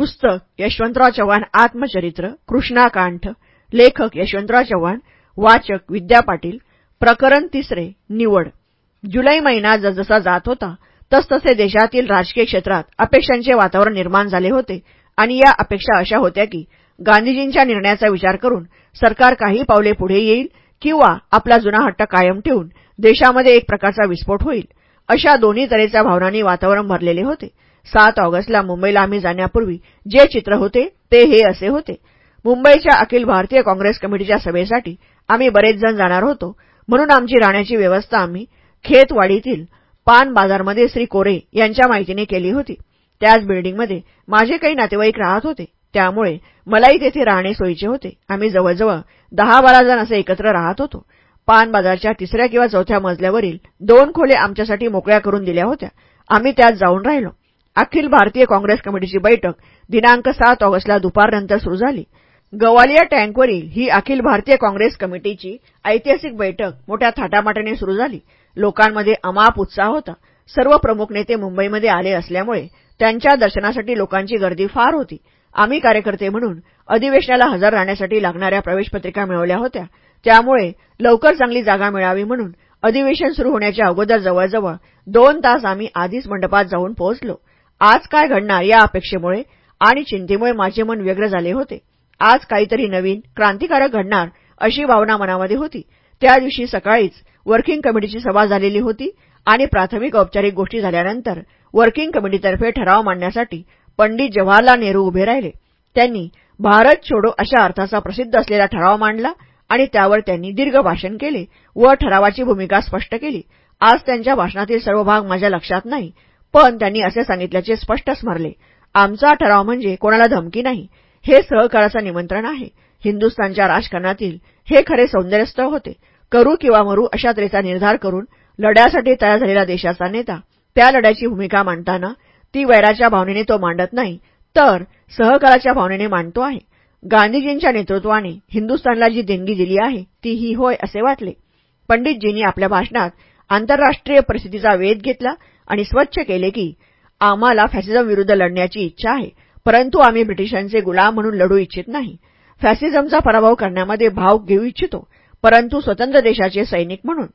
पुस्तक यशवंतराव चव्हाण आत्मचरित्र कृष्णाकांठ लेखक यशवंतराव चव्हाण वाचक विद्या पाटील प्रकरण तिसरे निवड. जुलै महिना जसजसा जात होता तसतसे देशातील राजकीय क्षेत्रात अपेक्षांचे वातावरण निर्माण झाले होते आणि या अपेक्षा अशा होत्या की गांधीजींच्या निर्णयाचा विचार करून सरकार काही पावले पुढे येईल किंवा आपला जुना हट्ट कायम ठेवून देशामध्ये एक प्रकारचा विस्फोट होईल अशा दोन्ही तऱ्हेच्या भावनांनी वातावरण भरलेले होते. सात ऑगस्टला मुंबईला आम्ही जाण्यापूर्वी जे चित्र होते ते हे असे होते. मुंबईच्या अखिल भारतीय काँग्रेस कमिटीच्या सभेसाठी आम्ही बरेच जण जाणार होतो. म्हणून आमची राहण्याची व्यवस्था आम्ही खेतवाडीतील पान बाजारमध्ये श्री कोरे यांच्या माहितीने केली होती. त्याच बिल्डिंगमध्ये माझे काही नातेवाईक राहत होते. त्यामुळे मलाही तेथे राहणे सोयीचे होते. आम्ही जवळजवळ दहा बारा जण असे एकत्र राहत होतो. पान बाजारच्या तिसऱ्या किंवा चौथ्या मजल्यावरील दोन खोले आमच्यासाठी मोकळ्या करून दिल्या होत्या. आम्ही त्यात जाऊन राहिलो. अखिल भारतीय काँग्रेस कमिटीची बैठक दिनांक सात ऑगस्टला दुपारनंतर सुरू झाली. गवालिया टँकवरील ही अखिल भारतीय काँग्रेस कमिटीची ऐतिहासिक बैठक मोठ्या थाटामाटाने सुरू झाली. लोकांमध्ये अमाप उत्साह होता. सर्व प्रमुख नेते मुंबईमध्ये आले असल्यामुळे त्यांच्या दर्शनासाठी लोकांची गर्दी फार होती. आम्ही कार्यकर्ते म्हणून अधिवेशनाला हजर राहण्यासाठी लागणाऱ्या प्रवेशपत्रिका मिळवल्या होत्या. त्यामुळे लवकर चांगली जागा मिळावी म्हणून अधिवेशन सुरू होण्याच्या अगोदर जवळजवळ दोन तास आम्ही आधीच मंडपात जाऊन पोहोचलो. आज काय घडणार या अपेक्षेमुळे आणि चिंतेमुळे माझे मन व्यग्र झाले होते. आज काहीतरी नवीन क्रांतिकारक घडणार अशी भावना मनामध्ये होती. त्या दिवशी सकाळीच वर्किंग कमिटीची सभा झालेली होती आणि प्राथमिक औपचारिक गोष्टी झाल्यानंतर वर्किंग कमिटीतर्फे ठराव मांडण्यासाठी पंडित जवाहरलाल नेहरू उभे राहिले. त्यांनी भारत छोडो अशा अर्थाचा प्रसिद्ध असलेला ठराव मांडला आणि त्यावर त्यांनी दीर्घ भाषण केले व ठरावाची भूमिका स्पष्ट केली. आज त्यांच्या भाषणातील सर्व भाग माझ्या लक्षात नाही. पण त्यांनी असे सांगितल्याचे स्पष्ट स्मरले. आमचा ठराव म्हणजे कोणाला धमकी नाही. हे सहकाराचं निमंत्रण आहे. हिंदुस्थानच्या राजकारणातील हे खरे सौंदर्यस्थळ होते. करू किंवा मरू अशा तऱ्हेचा निर्धार करून लढ्यासाठी तयार झालेला देशाचा नेता त्या लढ्याची भूमिका मांडताना ती वैराच्या भावनेने तो मांडत नाही तर सहकाराच्या भावनेने मांडतो आहे. गांधीजींच्या नेतृत्वाने हिंदुस्थानला जी देणगी दिली आहे ती ही होय असे वाटले. पंडितजींनी आपल्या भाषणात आंतरराष्ट्रीय परिस्थितीचा वेध घेतला आणि स्वच्छ केले की आम्हाला फॅसिझम विरुद्ध लढण्याची इच्छा आहे. परंतु आम्ही ब्रिटिशांचे गुलाम म्हणून लढू इच्छित नाही. फॅसिझमचा पराभव करण्यामध्ये भाव घेऊ इच्छितो परंतु स्वतंत्र देशाचे सैनिक म्हणून.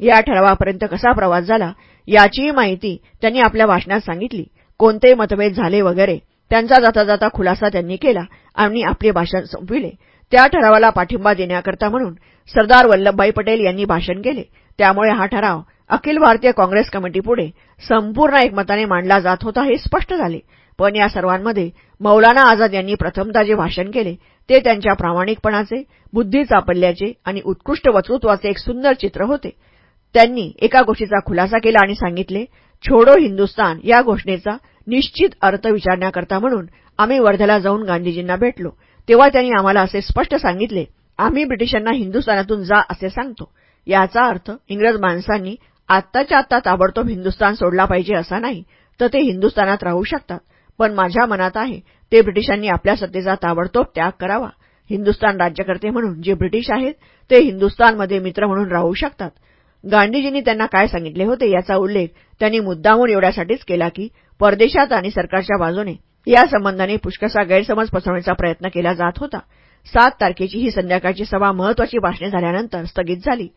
या ठरावापर्यंत कसा प्रवास झाला याचीही माहिती त्यांनी आपल्या भाषणात सांगितली. कोणते मतभेद झाले वगैरे त्यांचा जाता जाता खुलासा त्यांनी केला आणि आपले भाषण संपविले. त्या ठरावाला पाठिंबा देण्याकरता म्हणून सरदार वल्लभभाई पटेल यांनी भाषण केले. त्यामुळे हा ठराव अखिल भारतीय काँग्रेस कमिटीपुढे संपूर्ण एकमताने मांडला जात होता हे स्पष्ट झाले. पण या सर्वांमध्ये मौलाना आझाद यांनी प्रथमता जे भाषण केले ते त्यांच्या प्रामाणिकपणाचे बुद्धी चापल्याचे आणि उत्कृष्ट वक्तृत्वाचे एक सुंदर चित्र होते. त्यांनी एका गोष्टीचा खुलासा केला आणि सांगितले छोडो हिंदुस्तान या घोषणेचा निश्चित अर्थ विचारण्याकरता म्हणून आम्ही वर्ध्याला जाऊन गांधीजींना भेटलो. तेव्हा त्यांनी आम्हाला असे स्पष्ट सांगितले आम्ही ब्रिटिशांना हिंदुस्थानातून जा असे सांगतो. याचा अर्थ इंग्रज माणसांनी आत्ताच्या आत्ता ताबडतोब हिंदुस्थान सोडला पाहिजे असा नाही तर ते हिंदुस्थानात राहू शकतात. पण माझ्या मनात आहे ते ब्रिटिशांनी आपल्या सत्तेचा ताबडतोब त्याग करावा. हिंदुस्थान राज्यकर्ते म्हणून जे ब्रिटिश आहेत ते हिंदुस्थानमध्ये मित्र म्हणून राहू शकतात. गांधीजींनी त्यांना काय सांगितले होते याचा उल्लेख त्यांनी मुद्दामून एवढ्यासाठीच केला की परदेशात आणि सरकारच्या बाजूने या संबंधाने पुष्कसा गैरसमज पसरवण्याचा प्रयत्न केला जात होता. सात तारखेची ही संध्याकाळची सभा महत्वाची भाषणे झाल्यानंतर स्थगित झाली.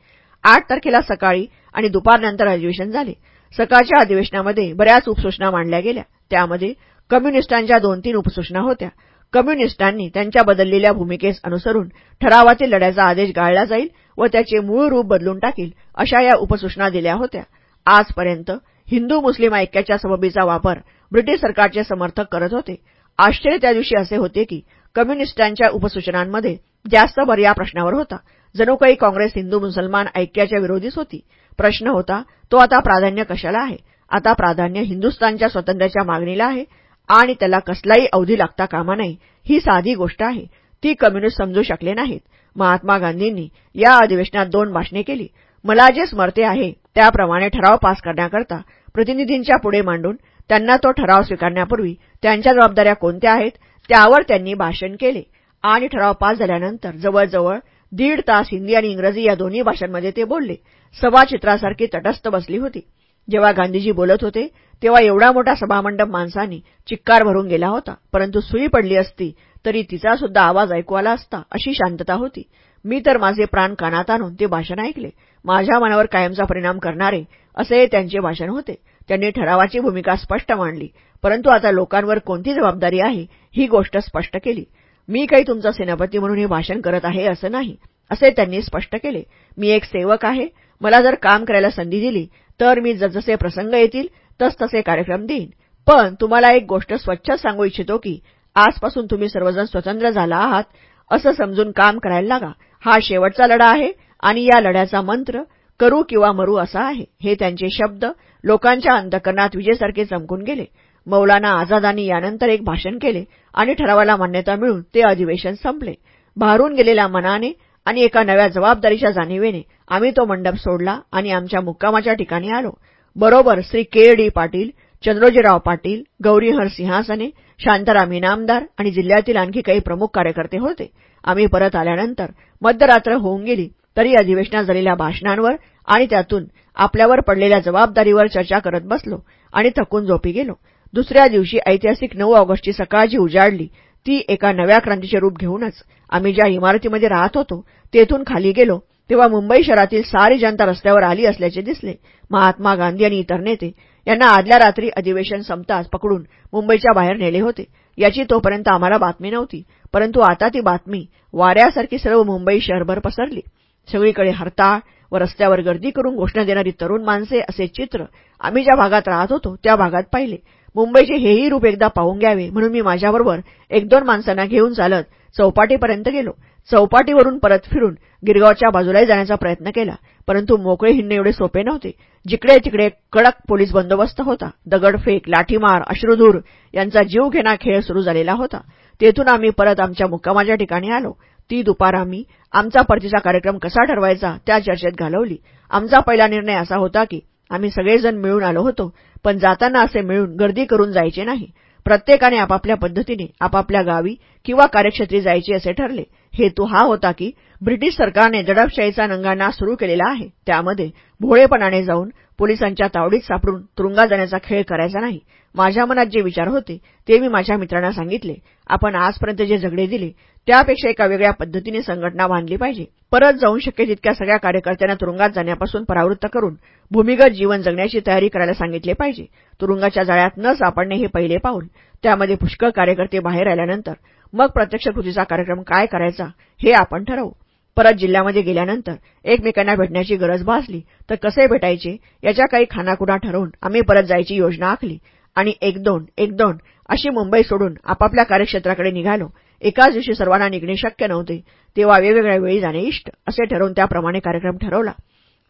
आठ तारखेला सकाळी आणि दुपारनंतर अधिवेशन झाले. सकाळच्या अधिवेशनामध्ये बऱ्याच उपसूचना मांडल्या गेल्या. त्यामध्ये कम्युनिस्टांच्या दोन तीन उपसूचना होत्या. कम्युनिस्टांनी त्यांच्या बदललेल्या भूमिकेस अनुसरून ठरावातील लढ्याचा आदेश गाळला जाईल व त्याचे मूळ रूप बदलून टाकील अशा या उपसूचना दिल्या होत्या. आजपर्यंत हिंदू मुस्लिम ऐक्याच्या सबबीचा वापर ब्रिटिश सरकारचे समर्थक करत होते. आश्चर्य त्या दिवशी असे होते की कम्युनिस्टांच्या उपसूचनांमध्ये जास्त भर या प्रश्नावर होता. जणू काही काँग्रेस हिंदू मुसलमान ऐक्याच्या विरोधीच होती. प्रश्न होता तो आता प्राधान्य कशाला आहे? आता प्राधान्य हिंदुस्थानच्या स्वातंत्र्याच्या मागणीला आहे आणि त्याला कसलाही अवधी लागता कामा नाही. ही साधी गोष्ट आहे. ती कम्युनिस्ट समजू शकले नाहीत. महात्मा गांधींनी या अधिवेशनात दोन भाषणे केली. मला जे स्मरते आहे त्याप्रमाणे ठराव पास करण्याकरता प्रतिनिधींच्या पुढे मांडून त्यांना तो ठराव स्वीकारण्यापूर्वी त्यांच्या जबाबदाऱ्या कोणत्या आहेत त्यावर त्यांनी भाषण केले. आणि ठराव पास झाल्यानंतर जवळजवळ दीड तास हिंदी आणि इंग्रजी या दोन्ही भाषांमध्ये ते बोलले. सभा चित्रासारखी तटस्थ बसली होती. जेव्हा गांधीजी बोलत होते तेव्हा एवढा मोठा सभामंडप माणसांनी चिक्कार भरून गेला होता. परंतु सुई पडली असती तरी तिचा सुद्धा आवाज ऐकू आला असता अशी शांतता होती. मी तर माझे प्राण कानात आणून ते भाषण ऐकले. माझ्या मनावर कायमचा परिणाम करणारे असे त्यांचे भाषण होते. त्यांनी ठरावाची भूमिका स्पष्ट मांडली. परंतु आता लोकांवर कोणती जबाबदारी आहे ही गोष्ट स्पष्ट केली. मी काही तुमचा सेनापती म्हणून हे भाषण करत आहे असं नाही. असे त्यांनी स्पष्ट केले. मी एक सेवक आहे. मला जर काम करायला संधी दिली तर मी जसजसे प्रसंग येतील तसतसे कार्यक्रम देईन. पण तुम्हाला एक गोष्ट स्वच्छ सांगू इच्छितो की आजपासून तुम्ही सर्वजण स्वतंत्र झाला आहात असं समजून काम करायला लागा. हा शेवटचा लढा आहे आणि या लढ्याचा मंत्र करू किंवा मरू असा आहे. हे त्यांचे शब्द लोकांच्या अंतकरणात विजेसारखे चमकून गेले. मौलाना आझादांनी यानंतर एक भाषण केले आणि ठरावाला मान्यता मिळून ते अधिवेशन संपले. भारून गेलेल्या मनाने आणि एका नव्या जबाबदारीच्या जाणीवेने आम्ही तो मंडप सोडला आणि आमच्या मुक्कामाच्या ठिकाणी आलो. बरोबर श्री के डी पाटील चंद्रोजीराव पाटील गौरीहर सिंहासने शांताराम इनामदार आणि जिल्ह्यातील आणखी काही प्रमुख कार्यकर्ते होते. आम्ही परत आल्यानंतर मध्यरात्र होऊन गेली तरी अधिवेशनात झालेल्या भाषणांवर आणि त्यातून आपल्यावर पडलेल्या जबाबदारीवर चर्चा करत बसलो आणि थकून झोपी गेलो. दुसऱ्या दिवशी ऐतिहासिक नऊ ऑगस्टची सकाळ जी उजाडली. ती एका नव्या क्रांतीचे रूप घेऊनच. आम्ही ज्या इमारतीमध्ये राहत होतो तेथून खाली गेलो तेव्हा मुंबई शहरातील सारी जनता रस्त्यावर आली असल्याचे दिसले. महात्मा गांधी आणि इतर नेते यांना आदल्या रात्री अधिवेशन संपताच पकडून मुंबईच्या बाहेर नेले होते. याची तोपर्यंत आम्हाला बातमी नव्हती परंतु आता ती बातमी वाऱ्यासारखी सर्व मुंबई शहरभर पसरली. सगळीकडे हरताळ व रस्त्यावर गर्दी करून घोषणा देणारी तरुण माणसे असे चित्र आम्ही ज्या भागात राहत होतो त्या भागात पाहिले. मुंबईचे हेही रूप एकदा पाहून घ्यावे म्हणून मी माझ्याबरोबर एक दोन माणसांना घेऊन चालत चौपाटीपर्यंत गेलो. चौपाटीवरून परत फिरून गिरगावच्या बाजूलाही जाण्याचा प्रयत्न केला परंतु मोकळे हिंडणे एवढे सोपे नव्हते. जिकडे तिकडे कडक पोलीस बंदोबस्त होता. दगडफेक लाठीमार अश्रुधूर यांचा जीव घेणा खेळ सुरू झालेला होता. तेथून आम्ही परत आमच्या मुक्कामाच्या ठिकाणी आलो. ती दुपार आम्ही आमचा परतीचा कार्यक्रम कसा ठरवायचा त्या चर्चेत घालवली. आमचा पहिला निर्णय असा होता की आम्ही सगळेजण मिळून आलो होतो पण जाताना असे मिळून गर्दी करून जायचे नाही. प्रत्येकाने आपापल्या पद्धतीने आपापल्या गावी किंवा कार्यक्षेत्री जायचे असे ठरले. हेतू हा होता की ब्रिटिश सरकारने दडपशाहीचा नंगाना सुरू केलेला आहे. त्यामध्ये भोळेपणाने जाऊन पोलिसांच्या तावडीत सापडून तुरुंगात जाण्याचा खेळ करायचा नाही. माझ्या मनात जे विचार होते ते मी माझ्या मित्रांना सांगितले. आपण आजपर्यंत जे झगडे दिले त्यापेक्षा एका वेगळ्या पद्धतीने संघटना बांधली पाहिजे. परत जाऊन शक्य तितक्या सगळ्या कार्यकर्त्यांना तुरुंगात जाण्यापासून परावृत्त करून भूमिगत जीवन जगण्याची तयारी करायला सांगितले पाहिजे. तुरुंगाच्या जाळ्यात न सापडणे हे पहिले पाऊल. त्यामध्ये पुष्कळ कार्यकर्ते बाहेर आल्यानंतर मग प्रत्यक्ष कृतीचा कार्यक्रम काय करायचा हे आपण ठरवू. परत जिल्ह्यामध्ये गेल्यानंतर एकमेकांना भेटण्याची गरज भासली तर कसे भेटायचे याच्या काही खानाखुणा ठरवून आम्ही परत जायची योजना आखली आणि एक दोन एक दोन अशी मुंबई सोडून आपापल्या कार्यक्षेत्राकडे निघालो. एकाच दिवशी सर्वांना निघणे शक्य नव्हते तेव्हा वेगवेगळ्या वेळी जाणे इष्ट असे ठरवून त्याप्रमाणे कार्यक्रम ठरवला.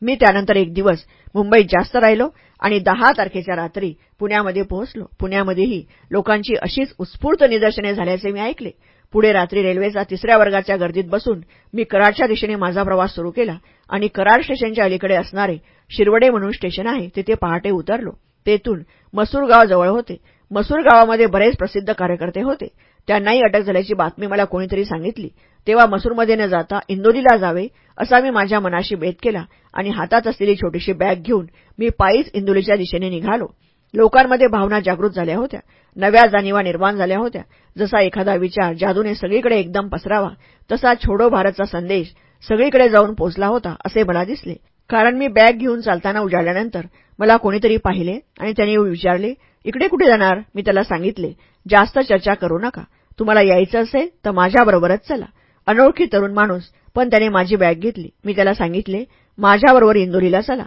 मी त्यानंतर एक दिवस मुंबईत जास्त राहिलो आणि दहा तारखेच्या रात्री पुण्यामध्ये पोहोचलो. पुण्यामध्येही लोकांची अशीच उत्स्फूर्त निदर्शने झाल्याचे मी ऐकले. पुढे रात्री रेल्वेचा तिसऱ्या वर्गाच्या गर्दीत बसून मी कराडच्या दिशेने माझा प्रवास सुरू केला आणि कराड स्टेशनच्या अलीकडे असणारे शिरवडे म्हणून स्टेशन आहे तिथे पहाटे उतरलो. तेथून मसूरगाव जवळ होते. मसूर गावामध्ये बरेच प्रसिद्ध कार्यकर्ते होते. त्यांनाही अटक झाल्याची बातमी मला कोणीतरी सांगितली. तेव्हा मसूरमध्ये न जाता इंदोरीला जावे असा मी माझ्या मनाशी बेत केला आणि हातात असलेली छोटीशी बॅग घेऊन मी पायीच इंदोलीच्या दिशेने निघालो. लोकांमध्ये भावना जागृत झाल्या होत्या. नव्या जाणीवा निर्माण झाल्या होत्या. जसा एखादा विचार जादूने सगळीकडे एकदम पसरावा तसा छोडो भारतचा संदेश सगळीकडे जाऊन पोचला होता असे मला दिसले. कारण मी बॅग घेऊन चालताना उजाडल्यानंतर मला कोणीतरी पाहिले आणि त्यांनी विचारले इकडे कुठे जाणार? मी त्याला सांगितले जास्त चर्चा करू नका. तुम्हाला यायचं असेल तर माझ्याबरोबरच चला. अनोळखी तरुण माणूस पण त्याने माझी बॅग घेतली. मी त्याला सांगितले माझ्याबरोबर इंदोरीला चला.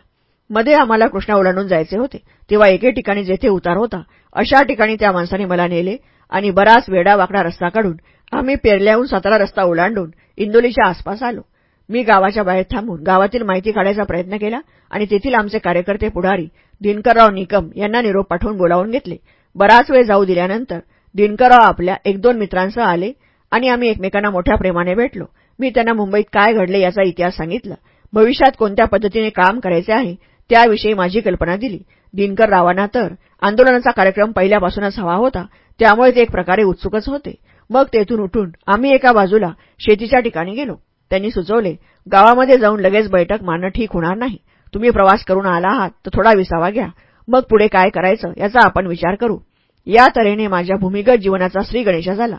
मध्ये आम्हाला कृष्णा ओलांडून जायचे होते. तेव्हा एके ठिकाणी जेथे उतार होता अशा ठिकाणी त्या माणसाने मला नेले आणि बराच वेडा वाकडा रस्ता काढून आम्ही पेरल्याहून सातारा रस्ता ओलांडून इंदोलीच्या आसपास आलो. मी गावाच्या बाहेर थांबून गावातील माहिती काढायचा प्रयत्न केला आणि तेथील आमचे कार्यकर्ते पुढारी दिनकरराव निकम यांना निरोप पाठवून बोलावून घेतले. बराच वेळ जाऊ दिल्यानंतर दिनकरराव आपल्या एक दोन मित्रांसह आले आणि आम्ही एकमेकांना मोठ्या प्रेमाने भेटलो. मी त्यांना मुंबईत काय घडले याचा इतिहास सांगितला. भविष्यात कोणत्या पद्धतीने काम करायचे आहे त्याविषयी माझी कल्पना दिली. दिनकर रावांना तर आंदोलनाचा कार्यक्रम पहिल्यापासूनच हवा होता त्यामुळे ते एक प्रकारे उत्सुकच होते. मग तेथून उठून आम्ही एका बाजूला शेतीच्या ठिकाणी गेलो. त्यांनी सुचवले गावामध्ये जाऊन लगेच बैठक मारणं ठीक होणार नाही. तुम्ही प्रवास करून आला आहात तर थोडा विसावा घ्या. मग पुढे काय करायचं याचा आपण विचार करू. या तऱ्हेने माझ्या भूमिगत जीवनाचा श्री गणेशा झाला.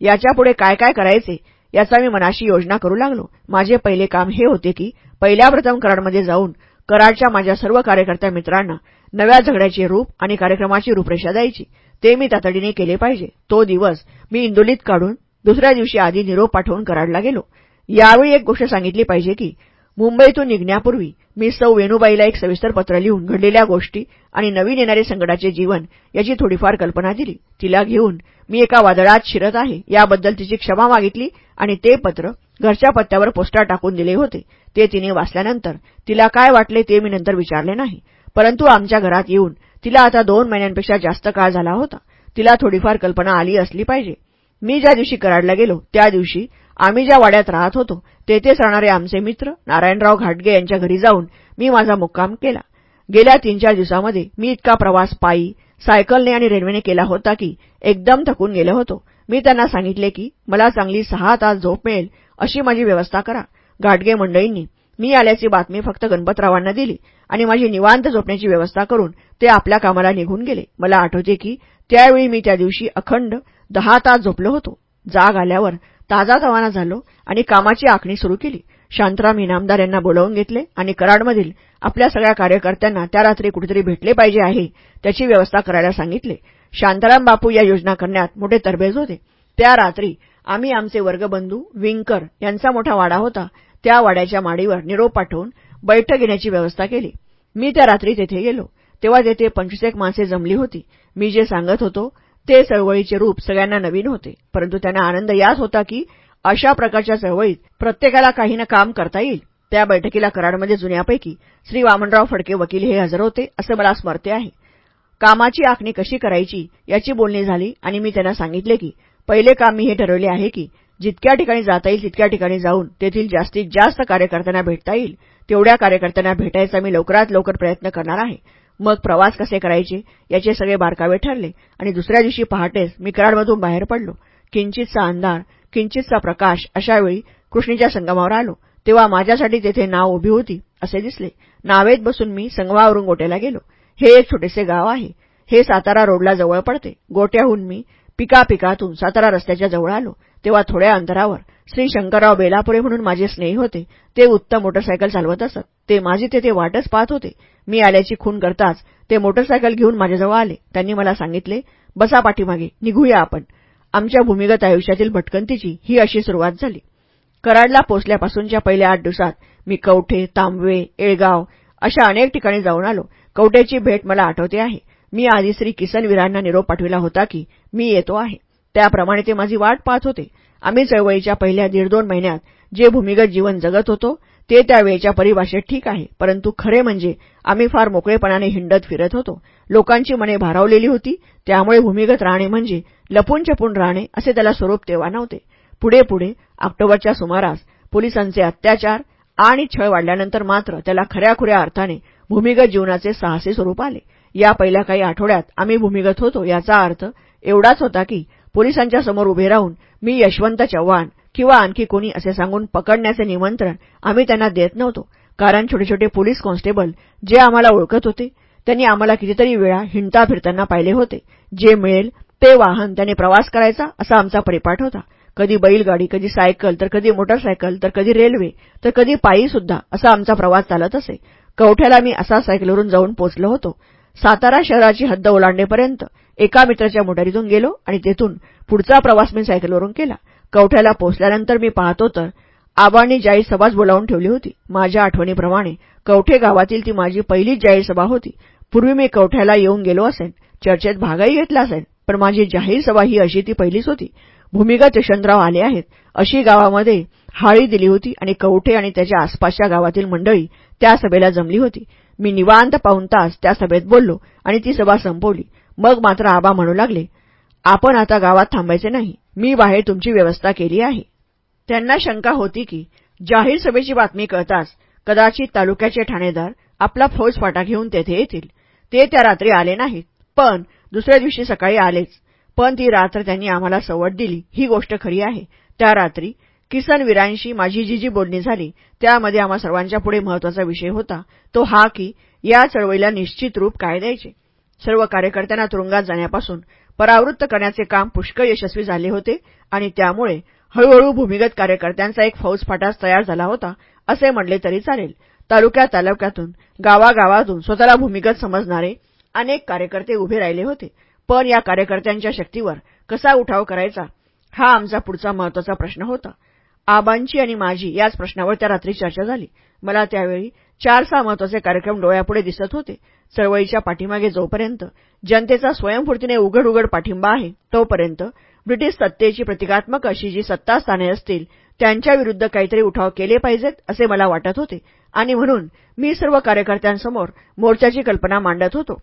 याच्यापुढे काय काय करायचे याचा मी मनाशी योजना करू लागलो. माझे पहिले काम हे होते की पहिल्या प्रथम कराडमध्ये जाऊन कराडच्या माझ्या सर्व कार्यकर्त्या मित्रांना नव्या झगड्याचे रूप आणि कार्यक्रमाची रूपरेषा द्यायची. ते मी तातडीने केले पाहिजे. तो दिवस मी इंदोलीत काढून दुसऱ्या दिवशी आधी निरोप पाठवून कराडला गेलो. यावेळी एक गोष्ट सांगितली पाहिजे की मुंबईतून निघण्यापूर्वी मी सौ वेणूबाईला एक सविस्तर पत्र लिहून घडलेल्या गोष्टी आणि नवीन येणारे संकटाचे जीवन याची थोडीफार कल्पना दिली. तिला घेऊन मी एका वादळात शिरत आहे. याबद्दल तिची क्षमा मागितली आणि ते पत्र घरच्या पत्त्यावर पोस्टर टाकून दिले होते. ते तिने वाचल्यानंतर तिला काय वाटले ते मी नंतर विचारले नाही. परंतु आमच्या घरात येऊन तिला आता दोन महिन्यांपेक्षा जास्त काळ झाला होता. तिला थोडीफार कल्पना आली असली पाहिजे. मी ज्या दिवशी कराडला गेलो त्या दिवशी आम्ही ज्या वाड्यात राहत होतो तेथेच राहणारे आमचे मित्र नारायणराव घाटगे यांच्या घरी जाऊन मी माझा मुक्काम केला. गेल्या तीन चार दिवसामध्ये मी इतका प्रवास पायी सायकलने आणि रेल्वेने केला होता की एकदम थकून गेलो होतो. मी त्यांना सांगितले की मला चांगली सहा तास झोप मिळेल अशी माझी व्यवस्था करा. घाटगे मंडळींनी मी आल्याची बातमी फक्त गणपतरावांना दिली आणि माझी निवांत झोपण्याची व्यवस्था करून ते आपल्या कामाला निघून गेले. मला आठवते की त्यावेळी मी त्या दिवशी अखंड दहा तास झोपलो होतो. जाग आल्यावर ताजा तवाना झालो आणि कामाची आखणी सुरू केली. शांतराम इनामदार यांना बोलावून घेतले आणि कराडमधील आपल्या सगळ्या कार्यकर्त्यांना त्या रात्री कुठेतरी भेटले पाहिजे आहे त्याची व्यवस्था करायला सांगितले. शांताराम बापू या योजना करण्यात मोठे तरबेज होते. त्या रात्री आम्ही आमचे वर्गबंधू विंकर यांचा मोठा वाडा होता. त्या वाड्याच्या माडीवर निरोप पाठवून बैठक घेण्याची व्यवस्था केली. मी त्या रात्री तेथे गेलो. तेव्हा तेथे पंचवीस माणसे जमली होती. मी जे सांगत होतो ते चळवळीचे रूप सगळ्यांना नवीन होते. परंतु त्यांना आनंद याच होता की अशा प्रकारच्या चळवळीत प्रत्येकाला काही ना काम करता येईल. त्या बैठकीला कराडमध्ये जुन्यापैकी श्री वामनराव फडके वकील हे हजर होते असं मला स्मरते आहे. कामाची आखणी कशी करायची याची बोलणी झाली आणि मी त्यांना सांगितले की पहिले काम मी हे ठरवले आहे की जितक्या ठिकाणी जाता येईल तितक्या ठिकाणी जाऊन तेथील जास्तीत जास्त कार्यकर्त्यांना भेटता येईल. तेवढ्या कार्यकर्त्यांना भेटायचा मी लवकरात लवकर प्रयत्न करणार आहे. मग प्रवास कसे करायचे याचे सगळे बारकावे ठरले आणि दुसऱ्या दिवशी पहाटेच मी कराडमधून बाहेर पडलो. किंचितचा अंधार किंचितचा प्रकाश अशावेळी कृष्णीच्या संगमावर आलो. तेव्हा माझ्यासाठी तेथे नाव उभी होती असे दिसले. नावेत बसून मी संगमावरून गोट्याला गेलो. हे एक छोटेसे गाव आहे. हे सातारा रोडला जवळ पडते. गोट्याहून मी पिका पिकातून सातारा रस्त्याच्या जवळ आलो. तेव्हा थोड्या अंतरावर श्री शंकरराव बेलापुरे म्हणून माझे स्नेही होते. ते उत्तम मोटरसायकल चालवत असत. ते माझी तेथे वाटच पाहत होते. मी आल्याची खून करताच ते मोटरसायकल घेऊन माझ्याजवळ आले. त्यांनी मला सांगितले बसा पाठीमागे निघूया आपण. आमच्या भूमिगत आयुष्यातील भटकंतीची ही अशी सुरुवात झाली. कराडला पोचल्यापासूनच्या पहिल्या आठ दिवसात मी कवठे तांबवे एळगाव अशा अनेक ठिकाणी जाऊन आलो. कवठ्याची भेट मला आठवते आहे. मी आधी श्री किसनवीरांना निरोप पाठविला होता की मी येतो आहे. त्याप्रमाणे ते माझी वाट पाहत होते. आम्ही चळवळीच्या पहिल्या दीड दोन महिन्यात जे भूमिगत जीवन जगत होतो ते त्यावेळच्या परिभाषेत ठीक आहे. परंतु खरे म्हणजे आम्ही फार मोकळेपणाने हिंडत फिरत होतो. लोकांची मने भारावलेली होती. त्यामुळे भूमिगत राहणे म्हणजे लपून छपून राहणे असे त्याला स्वरूप तेव्हा नव्हते. पुढे पुढे ऑक्टोबरच्या सुमारास पोलिसांचे अत्याचार आणि छळ वाढल्यानंतर मात्र त्याला खऱ्याखुऱ्या अर्थाने भूमिगत जीवनाचे साहसी स्वरूप आले. या पहिल्या काही आठवड्यात आम्ही भूमिगत होतो याचा अर्थ एवढाच होता की पोलिसांच्या समोर उभे राहून मी यशवंत चव्हाण किंवा आणखी कोणी असे सांगून पकडण्याचे निमंत्रण आम्ही त्यांना देत नव्हतो. कारण छोटे छोटे पोलीस कॉन्स्टेबल जे आम्हाला ओळखत होते त्यांनी आम्हाला कितीतरी वेळा हिंडता फिरताना पाहिले होते. जे मिळेल ते वाहन त्याने प्रवास करायचा असा आमचा परिपाठ होता. कधी बैलगाडी कधी सायकल तर कधी मोटरसायकल तर कधी रेल्वे तर कधी पायी सुद्धा असा आमचा प्रवास चालत असे. कवठ्याला मी असा सायकलवरून जाऊन पोचलो होतो. सातारा शहराची हद्द ओलांडेपर्यंत एका मित्राच्या मोटारीतून गेलो आणि तेथून पुढचा प्रवास मी सायकलवरून केला. कवठ्याला पोचल्यानंतर मी पाहतो तर आबांनी जाहीर सभाच बोलावून ठेवली होती. माझ्या आठवणीप्रमाणे कवठे गावातील ती माझी पहिलीच जाहीर सभा होती. पूर्वी मी कवठ्याला येऊन गेलो असेन चर्चेत भागही घेतला असेल पण माझी जाहीर सभा ही अशी ती पहिलीच होती. भूमिगत यशवंतराव आले आहेत. अशी गावामध्ये हाळी दिली होती आणि कवठे आणि त्याच्या आसपासच्या गावातील मंडळी त्या सभेला जमली होती. मी निवांत पाऊन तास त्या सभेत बोललो आणि ती सभा संपवली. मग मात्र आबा म्हणू लागले आपण आता गावात थांबायचे नाही. मी बाहेर तुमची व्यवस्था केली आहे. त्यांना शंका होती की जाहीर सभेची बातमी कळताच कदाचित तालुक्याचे ठाणेदार आपला फौजफाटा घेऊन तेथे येतील. ते त्या रात्री आले नाहीत. पण दुसऱ्या दिवशी सकाळी आलेच. पण ती रात्र त्यांनी आम्हाला सवड दिली. ही गोष्ट खरी आहे. त्या रात्री किसनवीरांशी माझी जी जी बोलणी झाली. त्यामध्ये आम्हा सर्वांच्या पुढे महत्त्वाचा विषय होता. तो हा की या चळवळीला निश्चित रूप काय द्यायचे? सर्व कार्यकर्त्यांना तुरुंगात जाण्यापासून परावृत्त करण्याचे काम पुष्कळ यशस्वी झाले होते आणि त्यामुळे हळूहळू भूमिगत कार्यकर्त्यांचा एक फौजफाटाच तयार झाला होता असे म्हणले तरी चालेल. तालुक्या तालुक्यातून गावागावातून स्वतःला भूमिगत समजणारे अनेक कार्यकर्ते उभे राहिले होते. पण या कार्यकर्त्यांच्या शक्तीवर कसा उठाव करायचा हा आमचा पुढचा महत्त्वाचा प्रश्न होता. आबांची आणि माझी याच प्रश्नावर त्या रात्री चर्चा झाली. मला त्यावेळी चार सहा महत्त्वाचे कार्यक्रम डोळ्यापुढे दिसत होते. चळवळीच्या पाठीमागे जोपर्यंत जनतेचा स्वयंफूर्तीने उघड उघड पाठिंबा आहे तोपर्यंत ब्रिटिश सत्तेची प्रतिकात्मक अशी जी सत्तास्थाने असतील त्यांच्याविरुद्ध काहीतरी उठाव केले पाहिजेत असे मला वाटत होते. आणि म्हणून मी सर्व कार्यकर्त्यांसमोर मोर्चाची कल्पना मांडत होतो.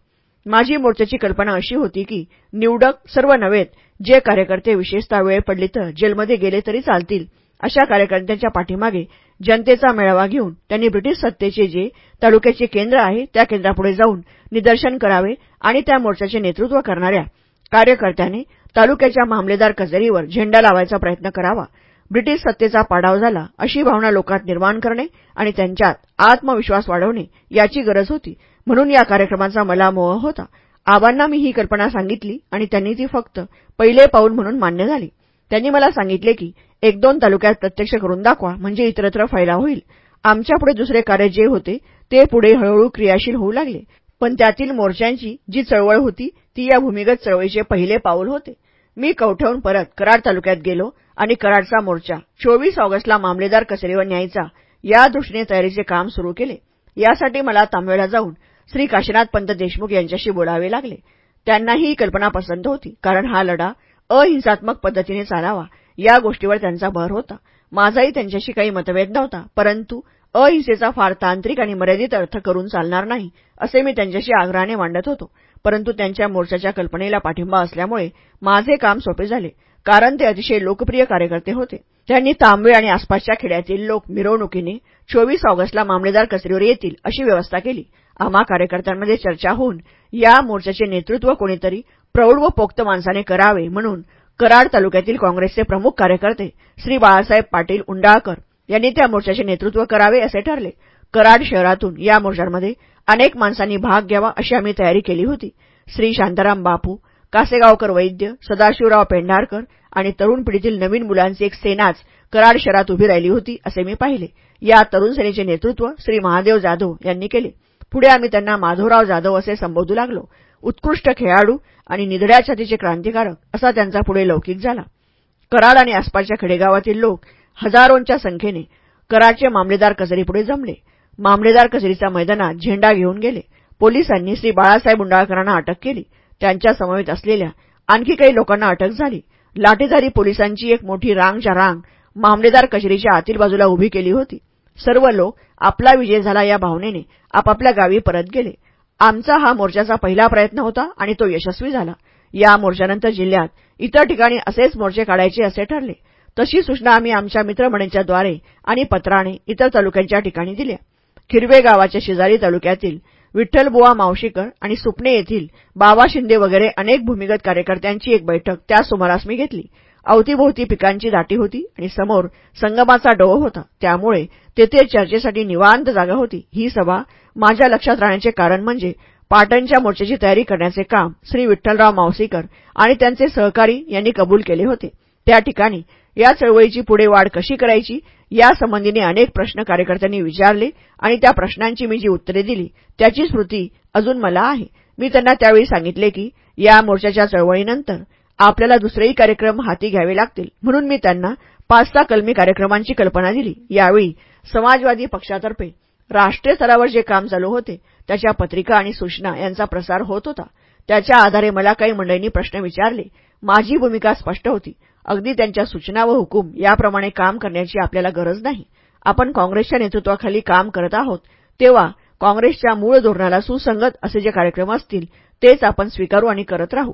माझी मोर्चाची कल्पना अशी होती की निवडक सर्व नव्हेत जे कार्यकर्ते विशेषतः वेळ पडली तर जेलमध्ये गेले तरी चालतील. अशा कार्यकर्त्यांच्या पाठीमागे जनतेचा मेळावा घेऊन त्यांनी ब्रिटिश सत्तेचे जे तालुक्याचे केंद्र आहे त्या केंद्रापुढे जाऊन निदर्शन करावे आणि त्या मोर्चाचे नेतृत्व करणाऱ्या कार्यकर्त्याने तालुक्याच्या मामलेदार कचेरीवर झेंडा लावायचा प्रयत्न करावा. ब्रिटिश सत्तेचा पाडाव झाला अशी भावना लोकात निर्माण करणे आणि त्यांच्यात आत्मविश्वास वाढवणे याची गरज होती. म्हणून या कार्यक्रमाचा मला मोह होता. आबांना मी ही कल्पना सांगितली आणि त्यांनी ती फक्त पहिले पाऊल म्हणून मान्य झाली. त्यांनी मला सांगितले की एक दोन तालुक्यात प्रत्यक्ष करून दाखवा म्हणजे इतरत्र फायदा होईल. आमच्यापुढे दुसरे कार्य जे होते ते पुढे हळूहळू क्रियाशील होऊ लागले. पण त्यातील मोर्चांची जी चळवळ होती ती या भूमिगत चळवळीचे पहिले पाऊल होते. मी कवठ्याहून परत कराड तालुक्यात गेलो आणि कराडचा मोर्चा चोवीस ऑगस्टला मामलेदार कचेरीवर न्यायचा या दृष्टीने तयारीचे काम सुरू केले. यासाठी मला तांबवेला जाऊन श्री काशीनाथ पंत देशमुख यांच्याशी बोलावे लागले. त्यांनाही ही कल्पना पसंत होती कारण हा लढा अहिंसात्मक पद्धतीने चालावा. या गोष्टीवर त्यांचा भर होता. माझाही त्यांच्याशी काही मतभेद नव्हता परंतु अहिंसेचा फार तांत्रिक आणि मर्यादित अर्थ करून चालणार नाही असे मी त्यांच्याशी आग्रहाने मांडत होतो. परंतु त्यांच्या मोर्चाच्या कल्पनेला पाठिंबा असल्यामुळे माझे काम सोपे झाले कारण ते अतिशय लोकप्रिय कार्यकर्ते होते. त्यांनी तांबे आणि आसपासच्या खेड्यातील लोक मिरवणुकीने चोवीस ऑगस्टला मामलेदार कचेरीवर येतील अशी व्यवस्था केली. आम्हा कार्यकर्त्यांमध्ये चर्चा होऊन या मोर्चाचे नेतृत्व कोणीतरी प्रौढ व पोक्त माणसाने करावे म्हणून कराड तालुक्यातील काँग्रेसचे प्रमुख कार्यकर्ते श्री बाळासाहेब पाटील उंडाळकर यांनी त्या मोर्चाचे नेतृत्व करावे असे ठरले. कराड शहरातून या मोर्चांमध्ये अनेक माणसांनी भाग घ्यावा अशी आम्ही तयारी केली होती. श्री शांताराम बापू कासेगावकर वैद्य सदाशिवराव पेंढारकर आणि तरुण पिढीतील नवीन मुलांची एक सेनाच कराड शहरात उभी राहिली होती असे मी पाहिले. या तरुण सेनेचे नेतृत्व श्री महादेव जाधव यांनी केले. पुढे आम्ही त्यांना माधवराव जाधव असे संबोधू लागलो. उत्कृष्ट खेळाडू आणि निधड्या छातीचे क्रांतिकारक असा त्यांचा पुढे लौकिक झाला. कराड आणि आसपासच्या खेडेगावातील लोक हजारोंच्या संख्येने कराडचे मामलेदार कचेरीपुढे जमले. मामलेदार कचेरीच्या मैदानात झेंडा घेऊन गेले. पोलिसांनी श्री बाळासाहेब उंडाळकरांना अटक केली. त्यांच्या समवेत असलेल्या आणखी काही लोकांना अटक झाली. लाठीधारी पोलिसांची एक मोठी रांगच्या रांग मामलेदार कचेरीच्या आतील बाजूला उभी केली होती. सर्व लोक आपला विजय झाला या भावनेने आपापल्या गावी परत गेले. आमचा हा मोर्चाचा पहिला प्रयत्न होता आणि तो यशस्वी झाला. या मोर्चानंतर जिल्ह्यात इतर ठिकाणी असेच मोर्चे काढायचे असे ठरले. तशी सूचना आम्ही आमच्या मित्रमंडळींच्याद्वारे आणि पत्राने इतर तालुक्यांच्या ठिकाणी दिल्या. खिरवे गावाच्या शेजारी तालुक्यातील विठ्ठलबुवा मावशीकर आणि सुपणे येथील बाबा शिंदे वगैरे अनेक भूमिगत कार्यकर्त्यांची एक बैठक त्या सुमारास मी घेतली. अवतीभोवती पिकांची दाटी होती आणि समोर संगमाचा डोह होता. त्यामुळे तेथे चर्चेसाठी निवांत जागा होती. ही सभा माझ्या लक्षात राहण्याचे कारण म्हणजे पाटणच्या मोर्चाची तयारी करण्याचे काम श्री विठ्ठलराव मावसीकर आणि त्यांचे सहकारी यांनी कबूल केले होते. त्या ठिकाणी या चळवळीची पुढे वाढ कशी करायची या संबंधीने अनेक प्रश्न कार्यकर्त्यांनी विचारले आणि त्या प्रश्नांची मी जी उत्तरे दिली त्याची स्मृती अजून मला आहे. मी त्यांना त्यावेळी सांगितले की या मोर्चाच्या चळवळीनंतर आपल्याला दुसरेही कार्यक्रम हाती घ्यावे लागतील. म्हणून मी त्यांना पाच सहा कलमी कार्यक्रमांची कल्पना दिली. यावेळी समाजवादी पक्षातर्फे राष्ट्रीय स्तरावर जे काम चालू होते त्याच्या पत्रिका आणि सूचना यांचा प्रसार होत होता. त्याच्या आधारे मला काही मंडळींनी प्रश्न विचारले. माझी भूमिका स्पष्ट होती. अगदी त्यांच्या सूचना व हुकूम याप्रमाणे काम करण्याची आपल्याला गरज नाही. आपण काँग्रेसच्या नेतृत्वाखाली काम करत आहोत तेव्हा काँग्रेसच्या मूळ धोरणाला सुसंगत असे जे कार्यक्रम असतील तेच आपण स्वीकारू आणि करत राहू.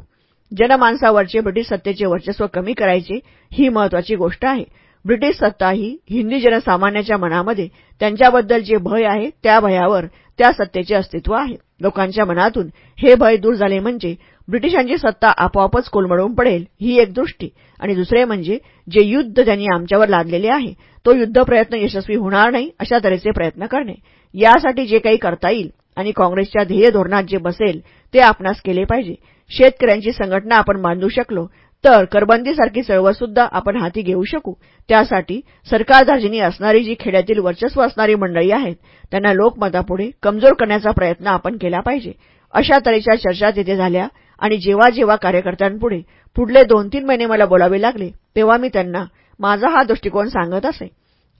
जनमानसावरचे ब्रिटिश सत्तेचे वर्चस्व कमी करायचे ही महत्वाची गोष्ट आहे. ब्रिटिश सत्ता ही हिंदी जनसामान्याच्या मनामध्ये त्यांच्याबद्दल जे भय आहे त्या भयावर त्या सत्तेचे अस्तित्व आहे. लोकांच्या मनातून हे भय दूर झाले म्हणजे ब्रिटिशांची सत्ता आपोआपच कोलमडून पडेल ही एक दृष्टी. आणि दुसरे म्हणजे जे युद्ध त्यांनी आमच्यावर लादलेले आहे तो युद्ध प्रयत्न यशस्वी होणार नाही अशा तऱ्हेचे प्रयत्न करणे. यासाठी जे काही करता येईल आणि काँग्रेसच्या ध्येय धोरणात जे बसेल ते आपणास केले पाहिजे. शेतकऱ्यांची संघटना आपण मांडू शकलो तर करबंदीसारखी चळवळसुद्धा आपण हाती घेऊ शकू. त्यासाठी सरकारदार्जिनी असणारी जी खेड्यातील वर्चस्व असणारी मंडळी आहेत त्यांना लोकमतापुढे कमजोर करण्याचा प्रयत्न आपण केला पाहिजे. अशा तऱ्हेच्या चर्चा तिथे झाल्या आणि जेव्हा जेव्हा कार्यकर्त्यांपुढे पुढले दोन तीन महिने मला बोलावे लागले तेव्हा मी त्यांना माझा हा दृष्टिकोन सांगत असे.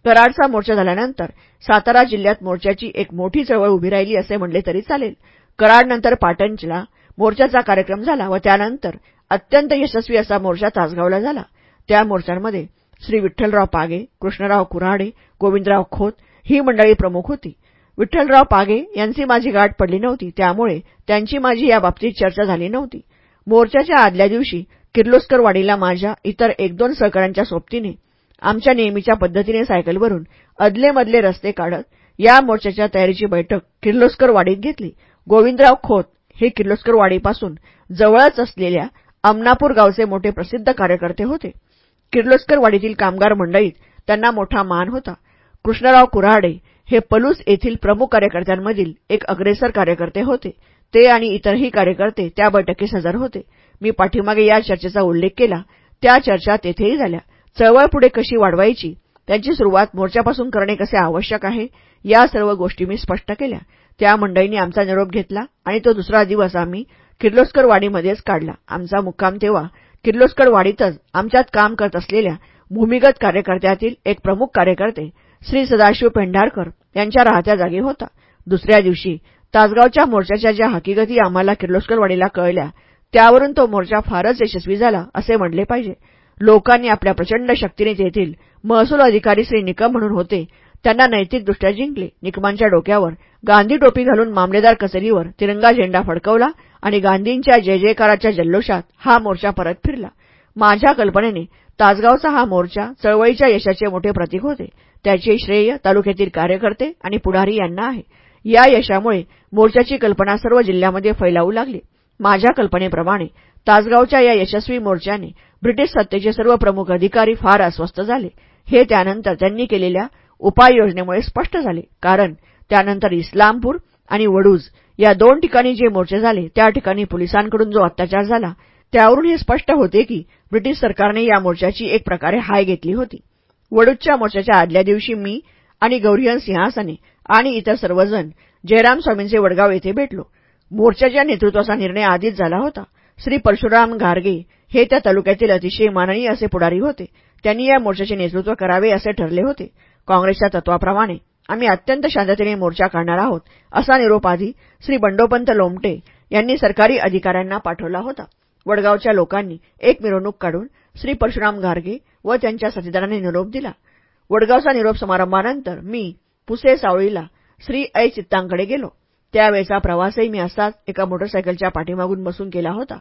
कराडचा मोर्चा झाल्यानंतर सातारा जिल्ह्यात मोर्चाची एक मोठी चळवळ उभी राहिली असे म्हणले तरी चालेल. कराडनंतर पाटणला मोर्चाचा कार्यक्रम झाला व त्यानंतर अत्यंत यशस्वी असा मोर्चा तासगावला झाला. त्या मोर्चांमध्ये श्री विठ्ठलराव पागे कृष्णराव कुऱ्हाडे गोविंदराव खोत ही मंडळी प्रमुख होती. विठ्ठलराव पागे यांची माझी गाठ पडली नव्हती त्यामुळे त्यांची माझी याबाबतीत चर्चा झाली नव्हती. मोर्चाच्या आदल्या दिवशी किर्लोस्कर वाडीला माझ्या इतर एक दोन सहकाऱ्यांच्या सोबतीने आमच्या नेहमीच्या पद्धतीने सायकलवरून अदलेमधले रस्ते काढत या मोर्चाच्या तयारीची बैठक किर्लोस्कर वाडीत घेतली. गोविंदराव खोत हे किर्लोस्कर वाडीपासून जवळच असलेल्या अमनापूर गावचे मोठे प्रसिद्ध कार्यकर्ते होते. किर्लोस्कर वाडीतील कामगार मंडळीत त्यांना मोठा मान होता. कृष्णराव कुऱ्हाडे हे पलूस येथील प्रमुख कार्यकर्त्यांमधील एक अग्रेसर कार्यकर्ते होते. ते आणि इतरही कार्यकर्ते त्या बैठकीस हजर होते. मी पाठीमागे या चर्चेचा उल्लेख केला. त्या चर्चा तेथेही झाल्या. चळवळ पुढे कशी वाढवायची? त्यांची सुरुवात मोर्चापासून करणे कसे आवश्यक आहे? या सर्व गोष्टी मी स्पष्ट केल्या. त्या मंडळींनी आमचा निरोप घेतला आणि तो दुसरा दिवस आम्ही किर्लोस्कर वाडीमध्येच काढला. आमचा मुक्काम तेव्हा किर्लोस्कर वाडीतच आमच्यात काम करत असलेल्या भूमिगत कार्यकर्त्यातील एक प्रमुख कार्यकर्ते श्री सदाशिव पेंढारकर यांच्या राहत्या जागी होता. दुसऱ्या दिवशी तासगावच्या मोर्चाच्या ज्या हकीकती आम्हाला किर्लोस्करवाडीला कळल्या त्यावरून तो मोर्चा फारच यशस्वी झाला असे म्हणले पाहिजे. लोकांनी आपल्या प्रचंड शक्तीने तेथील महसूल अधिकारी श्री निकम म्हणून होते त्यांना नैतिकदृष्ट्या जिंकले. निकमांच्या डोक्यावर गांधी टोपी घालून मामलेदार कचेरीवर तिरंगा झेंडा फडकवला आणि गांधींच्या जय जयकाराच्या जल्लोषात हा मोर्चा परत फिरला. माझ्या कल्पनेने तासगावचा हा मोर्चा चळवळीच्या यशाचे मोठे प्रतीक होते. त्याचे श्रेय तालुक्यातील कार्यकर्ते आणि पुढारी यांना आहे. या यशामुळे मोर्चाची कल्पना सर्व जिल्ह्यामध्ये फैलावू लागली. माझ्या कल्पनेप्रमाणे तासगावच्या या यशस्वी मोर्चाने ब्रिटिश सत्तेचे सर्व प्रमुख अधिकारी फार अस्वस्थ झाले. हे त्यानंतर त्यांनी केलेल्या उपाययोजनेमुळे स्पष्ट झाले. कारण त्यानंतर इस्लामपूर आणि वडूज या दोन ठिकाणी जे मोर्चे झाले त्या ठिकाणी पोलिसांकडून जो अत्याचार झाला त्यावरून हे स्पष्ट होते की ब्रिटिश सरकारने या मोर्चाची एक प्रकारे हाय घेतली होती. वडूजच्या मोर्चाच्या आदल्या दिवशी मी आणि गौरीहन सिंहासने आणि इतर सर्वजण जयराम स्वामींचे वडगाव येथे भेटलो. मोर्चाच्या नेतृत्वाचा निर्णय आधीच झाला होता. श्री परशुराम गारगे हे त्या तालुक्यातील अतिशय माननीय असे पुढारी होते. त्यांनी या मोर्चाचे नेतृत्व करावे असे ठरले होते. काँग्रेसच्या तत्वाप्रमाणे आम्ही अत्यंत शांततेने मोर्चा काढणार आहोत असा निरोप आधी श्री बंडोपंत लोमटे यांनी सरकारी अधिकाऱ्यांना पाठवला होता. वडगावच्या लोकांनी एक मिरवणूक काढून श्री परशुराम घारगे व त्यांच्या साथीदारांनी निरोप दिला. वडगावचा निरोप समारंभानंतर मी पुसे सावळीला श्री ऐ. चित्तांकडे गेलो. त्यावेळचा प्रवासही मी असाच एका मोटरसायकलच्या पाठीमागून बसून केला होता.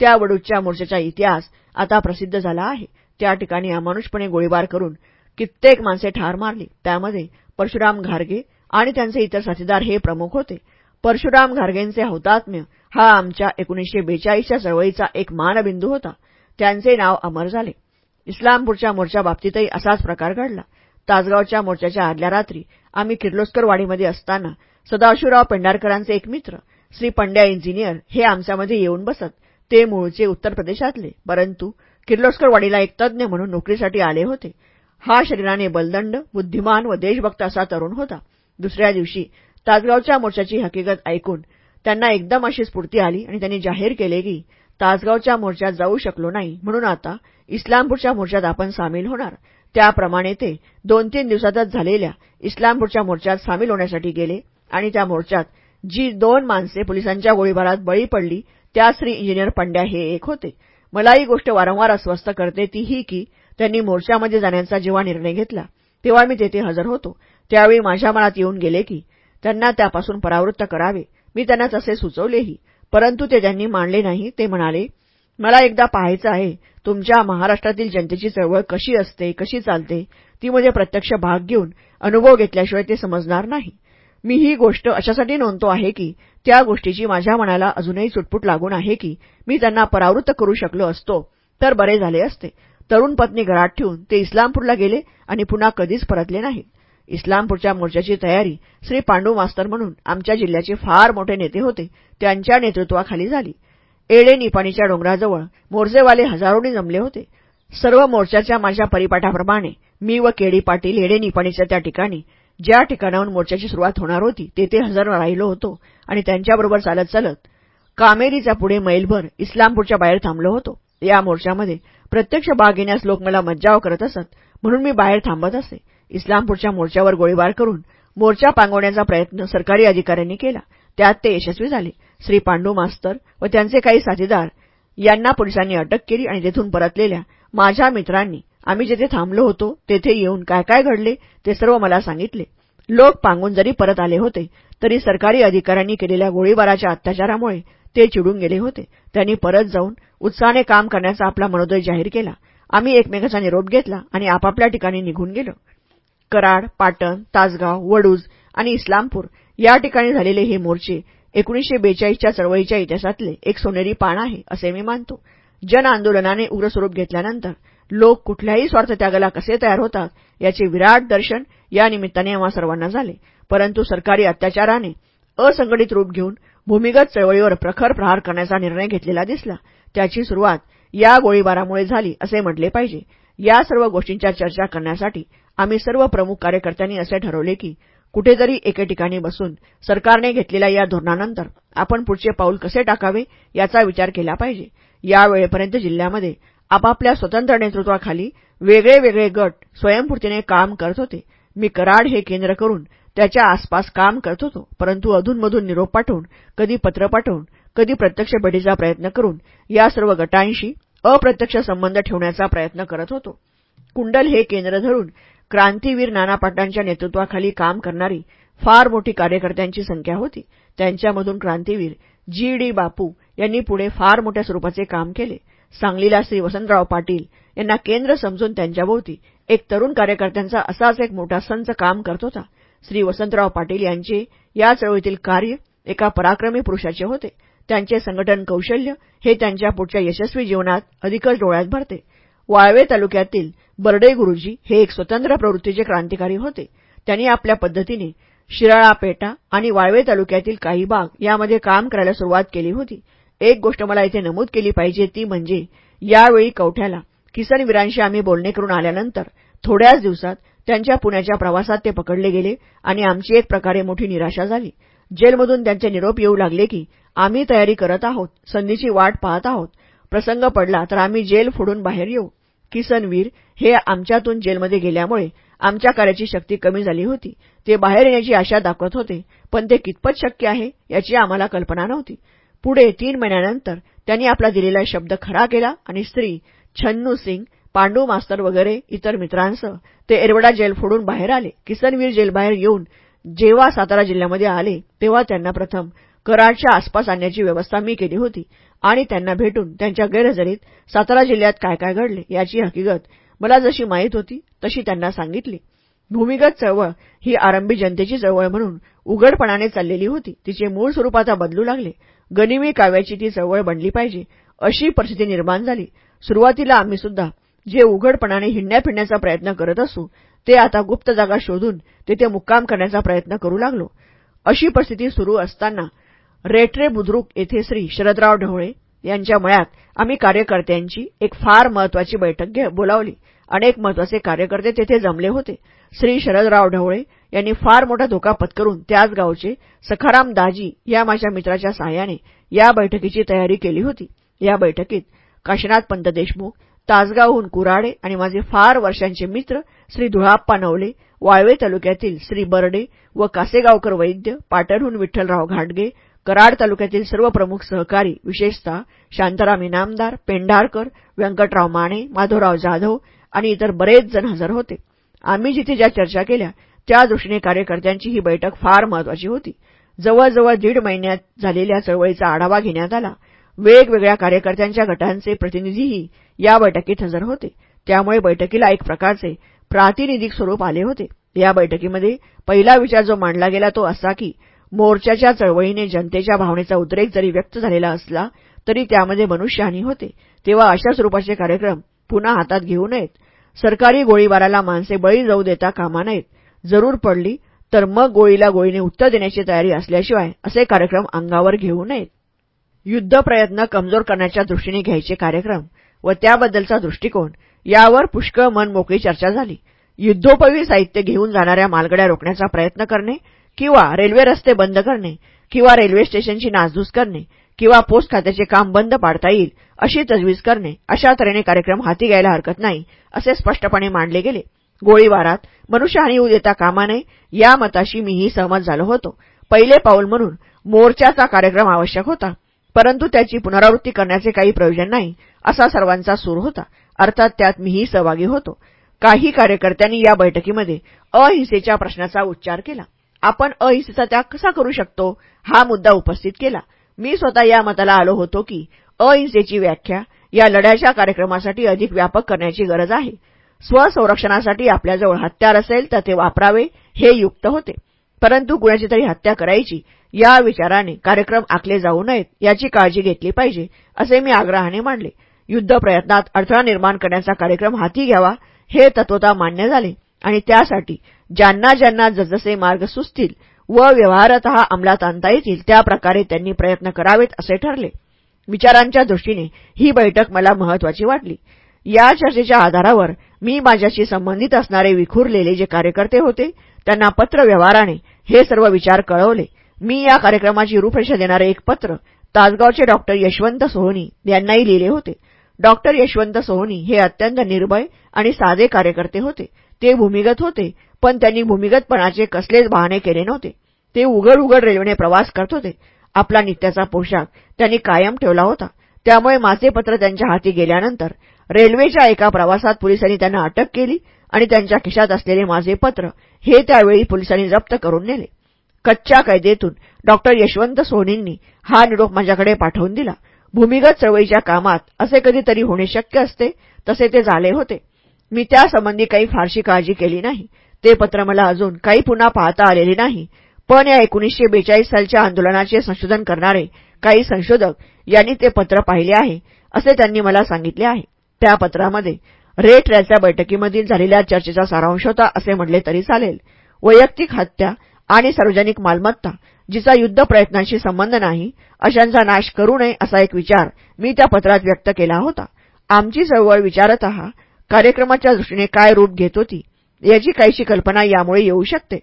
त्या वडूच्या मोर्चाचा इतिहास आता प्रसिद्ध झाला आहे. त्या ठिकाणी अमानुषपणे गोळीबार करून कित्येक माणसे ठार मारली. त्यामध्ये परशुराम घारगे आणि त्यांचे इतर साथीदार हे प्रमुख होते. परशुराम घारगेंचे हौतात्म्य हा आमच्या एकोणीसशे बेचाळीसच्या चळवळीचा एक मानबिंदू होता. त्यांचे नाव अमर झाले. इस्लामपूरच्या मोर्चा बाबतीतही असाच प्रकार घडला. तासगावच्या मोर्चाच्या आदल्या रात्री आम्ही किर्लोस्कर वाडीमध्ये असताना सदाशिवराव पेंढारकरांचे एक मित्र श्री पंड्या इंजिनियर हे आमच्यामध्ये येऊन बसत. ते मूळचे उत्तर प्रदेशातले. परंतु किर्लोस्कर वाडीला एक तज्ज्ञ म्हणून नोकरीसाठी आले होते. हा शरीराने बलदंड बुद्धिमान व देशभक्त असा तरुण होता. दुसऱ्या दिवशी तासगावच्या मोर्चाची हकीकत ऐकून त्यांना एकदम अशी स्फूर्ती आली आणि त्यांनी जाहीर केले की तासगावच्या मोर्चात जाऊ शकलो नाही. म्हणून आता इस्लामपूरच्या मोर्चात आपण सामील होणार. त्याप्रमाणे ते दोन तीन दिवसातच झालेल्या इस्लामपूरच्या मोर्चात सामील होण्यासाठी गेले आणि त्या मोर्चात जी दोन माणसे पोलिसांच्या गोळीबारात बळी पडली त्या श्री इंजिनियर पंड्या हे एक होते. मला ही गोष्ट वारंवार अस्वस्थ करते ती ही की त्यांनी मोर्चामध्ये जाण्याचा जेव्हा निर्णय घेतला तेव्हा मी तेथे हजर होतो. त्यावेळी माझ्या मनात येऊन गेले की त्यांना त्यापासून परावृत्त करावे. मी त्यांना तसे सुचवलेही परंतु ते त्यांनी मानले नाही. ते म्हणाले मला एकदा पाहायचं आहे तुमच्या महाराष्ट्रातील जनतेची चळवळ कशी असते कशी चालते? ती म्हणजे प्रत्यक्ष भाग घेऊन अनुभव घेतल्याशिवाय ते समजणार नाही. मी ही गोष्ट अशासाठी नोंदतो आहे की त्या गोष्टीची माझ्या मनाला अजूनही सुटपूट लागून आहे की मी त्यांना परावृत्त करू शकलो असतो तर बरे झाले असते. तरुण पत्नी घरात ठेवून ते इस्लामपूरला गेले आणि पुन्हा कधीच परतले नाहीत. इस्लामपूरच्या मोर्चाची तयारी श्री पांडू मास्तर म्हणून आमच्या जिल्ह्याचे फार मोठे नेते होते त्यांच्या नेतृत्वाखाली झाली. एडे निपाणीच्या डोंगराजवळ मोर्चेवाले हजारोनी जमले होते. सर्व मोर्चाच्या माझ्या परिपाठाप्रमाणे मी व केडी पाटील एडे निपाणीच्या त्या ठिकाणी ज्या ठिकाणाहून मोर्चाची सुरुवात होणार होती तेथे हजर राहिलो होतो आणि त्यांच्याबरोबर चालत चालत कामेरीचा पुढे मैलभर इस्लामपूरच्या बाहेर थांबलो होतो. या मोर्चामध्ये प्रत्यक्ष बाग घेण्यास लोक मला मज्जाव करत असत. म्हणून मी बाहेर थांबत असे. इस्लामपूरच्या मोर्चावर गोळीबार करून मोर्चा पांगवण्याचा प्रयत्न सरकारी अधिकाऱ्यांनी केला. त्यात ते यशस्वी झाले. श्री पांडू मास्तर व त्यांचे काही साथीदार यांना पोलिसांनी अटक केली आणि तेथून परतलेल्या माझ्या मित्रांनी आम्ही जेथे थांबलो होतो तेथे येऊन काय काय घडले ते सर्व मला सांगितले. लोक पांगून जरी परत आले होते तरी सरकारी अधिकाऱ्यांनी केलेल्या गोळीबाराच्या अत्याचारामुळे ते चिडून गेले होते. त्यांनी परत जाऊन उत्साहाने काम करण्याचा आपला मनोदय जाहीर केला. आम्ही एकमेकाचा निरोप घेतला आणि आपापल्या ठिकाणी निघून गेलो. कराड पाटण तासगाव वडूज आणि इस्लामपूर या ठिकाणी झालेले हे मोर्चे एकोणीसशे बेचाळीसच्या चळवळीच्या इतिहासातले एक सोनेरी पान आहे असे मी मानतो. जन आंदोलनाने उग्र स्वरूप घेतल्यानंतर लोक कुठल्याही स्वार्थत्यागाला कसे तयार होतात याचे विराट दर्शन या निमित्ताने आम्हा सर्वांना झाले. परंतु सरकारी अत्याचाराने असंघटित रूप घेऊन भूमिगत चळवळीवर प्रखर प्रहार करण्याचा निर्णय घेतलेला दिसला. त्याची सुरुवात या गोळीबारामुळे झाली असे म्हटले पाहिजे. या सर्व गोष्टींच्या चर्चा करण्यासाठी आम्ही सर्व प्रमुख कार्यकर्त्यांनी असे ठरवले की कुठेतरी एके ठिकाणी बसून सरकारने घेतलेल्या या धोरणानंतर आपण पुढचे पाऊल कसे टाकावे याचा विचार केला पाहिजे. या वेळेपर्यंत जिल्ह्यामध्ये आपापल्या स्वतंत्र नेतृत्वाखाली वेगळे वेगळे गट स्वयंपूर्तीने काम करत होते. मी कराड हे केंद्र करून त्याच्या आसपास काम करत होतो. परंतु अधूनमधून निरोप पाठवून कधी पत्र पाठवून कधी प्रत्यक्ष भेटीचा प्रयत्न करून या सर्व गटांशी अप्रत्यक्ष संबंध ठेवण्याचा प्रयत्न करत होतो. कुंडल हे केंद्र धरून क्रांतीवीर नाना पाटलांच्या नेतृत्वाखाली काम करणारी फार मोठी कार्यकर्त्यांची संख्या होती. त्यांच्यामधून क्रांतीवीर जी डी बापू यांनी पुढे फार मोठ्या स्वरूपाचे काम केले. सांगलीला श्री वसंतराव पाटील यांना केंद्र समजून त्यांच्याभोवती एक तरुण कार्यकर्त्यांचा असाच एक मोठा संच काम करत होता. श्री वसंतराव पाटील यांचे या चळवळीतील कार्य एका पराक्रमी पुरुषाचे होते. त्यांचे संघटन कौशल्य हे त्यांच्या पुढच्या यशस्वी जीवनात अधिकच डोळ्यात भरते. वाळवे तालुक्यातील बर्डे गुरुजी हे एक स्वतंत्र प्रवृत्तीचे क्रांतिकारी होते. त्यांनी आपल्या पद्धतीने शिराळा पेटा आणि वाळवे तालुक्यातील काही भाग यामध्ये काम करायला सुरुवात केली होती. एक गोष्ट मला इथे नमूद केली पाहिजे ती म्हणजे यावेळी कवठ्याला किसनवीरांशी आम्ही बोलणे करून आल्यानंतर थोड्याच दिवसात त्यांच्या पुण्याच्या प्रवासात ते पकडले गेले आणि आमची एक प्रकारे मोठी निराशा झाली. जेलमधून त्यांचे निरोप येऊ लागले की आम्ही तयारी करत आहोत संधीची वाट पाहत आहोत. प्रसंग पडला तर आम्ही जेल फोडून बाहेर येऊ. किसनवीर हे आमच्यातून जेलमध्ये गेल्यामुळे आमच्या कार्याची शक्ती कमी झाली होती. ते बाहेर येण्याची आशा दाखवत होते पण ते कितपत शक्य आहे याची आम्हाला कल्पना नव्हती. पुढे तीन महिन्यानंतर त्यांनी आपला दिलेला शब्द खरा केला आणि स्त्री छन्नू सिंग पांडू मास्तर वगैरे इतर मित्रांसह ते एरवडा जेल फोडून बाहेर आले. किसनवीर जेलबाहेर येऊन जेव्हा सातारा जिल्ह्यामध्ये आले तेव्हा त्यांना प्रथम कराडच्या आसपास आणण्याची व्यवस्था मी केली होती आणि त्यांना भेटून त्यांच्या गैरहजेरीत सातारा जिल्ह्यात काय काय घडले याची हकीकत मला जशी माहीत होती तशी त्यांना सांगितली. भूमिगत चळवळ ही आरंभी जनतेची चळवळ म्हणून उघडपणाने चाललेली होती. तिचे मूळ स्वरूप आता बदलू लागले. गनिमी काव्याची ती चळवळ बनली पाहिजे अशी परिस्थिती निर्माण झाली. सुरुवातीला आम्ही सुद्धा जे उघडपणाने हिंडण्या फिरण्याचा प्रयत्न करत असू ते आता गुप्त जागा शोधून तेथे मुक्काम करण्याचा प्रयत्न करू लागलो. अशी परिस्थिती सुरू असताना रेटरे बुद्रुक येथे श्री शरदराव ढवळे यांच्या मळ्यात आम्ही कार्यकर्त्यांची एक फार महत्वाची बैठक बोलावली. अनेक महत्त्वाचे कार्यकर्ते तेथे जमले होते. श्री शरदराव ढवळे यांनी फार मोठा धोका पत्करून त्याच गावचे सखाराम दाजी या माझ्या मित्राच्या सहाय्याने या बैठकीची तयारी केली होती. या बैठकीत काशीनाथ पंत देशमुख तासगावहून कुराडे आणि माझे फार वर्षांचे मित्र श्री धुळाप्पा नवले वाळवे तालुक्यातील श्री बर्डे व कासेगावकर वैद्य पाटणहून विठ्ठलराव घाटगे कराड तालुक्यातील सर्व प्रमुख सहकारी विशेषतः शांताराम इनामदार पेंढारकर व्यंकटराव माने माधवराव जाधव आणि इतर बरेच जण हजर होते. आम्ही जिथे ज्या चर्चा केल्या त्या दृष्टीने कार्यकर्त्यांची ही बैठक फार महत्वाची होती. जवळजवळ दीड महिन्यात झालेल्या चळवळीचा आढावा घेण्यात आला. वेगवेगळ्या कार्यकर्त्यांच्या गटांचे प्रतिनिधीही या बैठकीत हजर होते. त्यामुळे बैठकीला एक प्रकारचे प्रातिनिधिक स्वरूप आले होते. या बैठकीमध्ये पहिला विचार जो मांडला गेला तो असा की मोर्चाच्या चळवळीने जनतेच्या भावनेचा उद्रेक जरी व्यक्त झालेला असला तरी त्यामध्ये मनुष्यहानी होते. तेव्हा अशा स्वरूपाचे कार्यक्रम पुन्हा हातात घेऊ नयेत. सरकारी गोळीबाराला माणसे बळी जाऊ देता कामा नयेत. जरूर पडली तर मग गोळीला गोळीने उत्तर देण्याची तयारी असल्याशिवाय असे कार्यक्रम अंगावर घेऊ नयेत. युद्ध प्रयत्न कमजोर करण्याच्या दृष्टीने घ्यायचे कार्यक्रम व त्याबद्दलचा दृष्टिकोन यावर पुष्कळ मन मोकळी चर्चा झाली. युद्धोपयोगी साहित्य घेऊन जाणाऱ्या मालगड्या रोखण्याचा प्रयत्न करणे किंवा रेल्वे रस्ते बंद करणे किंवा रेल्वे स्टेशनची नासधूस करणे किंवा पोस्ट खात्याचे काम बंद पाडता येईल अशी तजवीज करणे अशा तऱ्हेने कार्यक्रम हाती घ्यायला हरकत नाही असे स्पष्टपणे मांडले गेले. गोळीबारात मनुष्यहानी होऊ देता कामा नये या मताशी मीही सहमत झालो होतो. पहिले पाऊल म्हणून मोर्चाचा कार्यक्रम आवश्यक होता. परंतु त्याची पुनरावृत्ती करण्याचे काही प्रयोजन नाही असा सर्वांचा सूर होता. अर्थात त्यात मीही सहभागी होतो. काही कार्यकर्त्यांनी या बैठकीमध्ये अहिंसेच्या प्रश्नाचा उच्चार केला. आपण अहिंसेचा त्याग कसा करू शकतो? हा मुद्दा उपस्थित केला. मी स्वतः या मताला आलो होतो की अहिंसेची व्याख्या या लढ्याच्या कार्यक्रमासाठी अधिक व्यापक करण्याची गरज आहे. स्वसंरक्षणासाठी आपल्याजवळ हत्यार असेल तर ते वापरावे हे युक्त होते. परंतु कुणाची तरी हत्या करायची या विचाराने कार्यक्रम आखले जाऊ नयेत याची काळजी घेतली पाहिजे असे मी आग्रहाने मांडले युद्ध प्रयत्नात अडथळा निर्माण करण्याचा कार्यक्रम हाती घ्यावा हे तत्वता मान्य झाले. आणि त्यासाठी ज्यांना ज्यांना जसजसे मार्ग सुचतील व व्यवहारत अंमलात आणता येतील त्याप्रकारे त्यांनी प्रयत्न करावेत असे ठरले. विचारांच्या दृष्टीने ही बैठक मला महत्वाची वाटली. या चर्चेच्या आधारावर मी माझ्याशी संबंधित असणारे विखुरलेले जे कार्यकर्ते होते त्यांना पत्र व्यवहाराने हे सर्व विचार कळवले. मी या कार्यक्रमाची रूपरेषा देणारे एक पत्र तासगावचे डॉक्टर यशवंत सोहनी यांनाही लिहिले होते. डॉक्टर यशवंत सोहनी हे अत्यंत निर्भय आणि साधे कार्यकर्ते होते. ते भूमिगत होते पण त्यांनी भूमिगतपणाचे कसलेच बहाणे केले नव्हते. ते उघड उघड रेल्वेने प्रवास करत होते. आपला नित्याचा पोशाख त्यांनी कायम ठेवला होता. त्यामुळे माझे पत्र त्यांच्या हाती गेल्यानंतर रेल्वेच्या एका प्रवासात पोलिसांनी त्यांना अटक केली. आणि त्यांच्या खिशात असलेले माझे पत्र हे त्यावेळी पोलिसांनी जप्त करून नेले. कच्च्या कैदेतून डॉक्टर यशवंत सोनींनी हा निरोप माझ्याकडे पाठवून दिला. भूमिगत चळवळीच्या कामात असे कधीतरी होणे शक्य असते तसे ते झाले होते. मी त्यासंबंधी काही फारशी काळजी केली नाही. ते पत्र मला अजून काही पुन्हा पाहता आलेले नाही. पण या एकोणीसशे बेचाळीस सालच्या आंदोलनाचे संशोधन करणारे काही संशोधक यांनी ते पत्र पाहिले आहे असे त्यांनी मला सांगितले आहे. त्या पत्रामध्ये रेट याच्या बैठकीमधील झालेल्या चर्चेचा सारांश होता असे म्हटले तरी चालेल. वैयक्तिक हत्या आणि सार्वजनिक मालमत्ता जिचा युद्ध प्रयत्नांशी संबंध नाही अशांचा नाश करू नये असा एक विचार मी त्या पत्रात व्यक्त केला होता. आमची चळवळ विचारत कार्यक्रमाच्या दृष्टीने काय रूप घेत होती याची काहीशी कल्पना यामुळे येऊ शकते.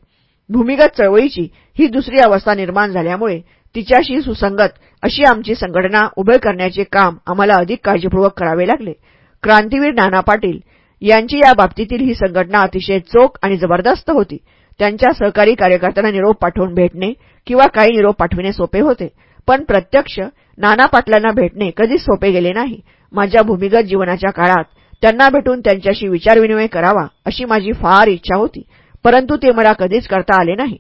भूमिगत चळवळीची ही दुसरी अवस्था निर्माण झाल्यामुळे तिच्याशी सुसंगत अशी आमची संघटना उभे करण्याचे काम आम्हाला अधिक काळजीपूर्वक करावे लागले. क्रांतीवीर नाना पाटील यांची या बाबतीतील ही संघटना अतिशय चोख आणि जबरदस्त होती. त्यांच्या सहकारी कार्यकर्त्यांना निरोप पाठवून भेटणे किंवा काही निरोप पाठविणे सोपे होते. पण प्रत्यक्ष नाना पाटलांना भेटणे कधीच सोपे गेले नाही. माझ्या भूमिगत जीवनाच्या काळात त्यांना भेटून त्यांच्याशी विचारविनिमय करावा अशी माझी फार इच्छा होती परंतु ते मला कधीच करता आले नाही.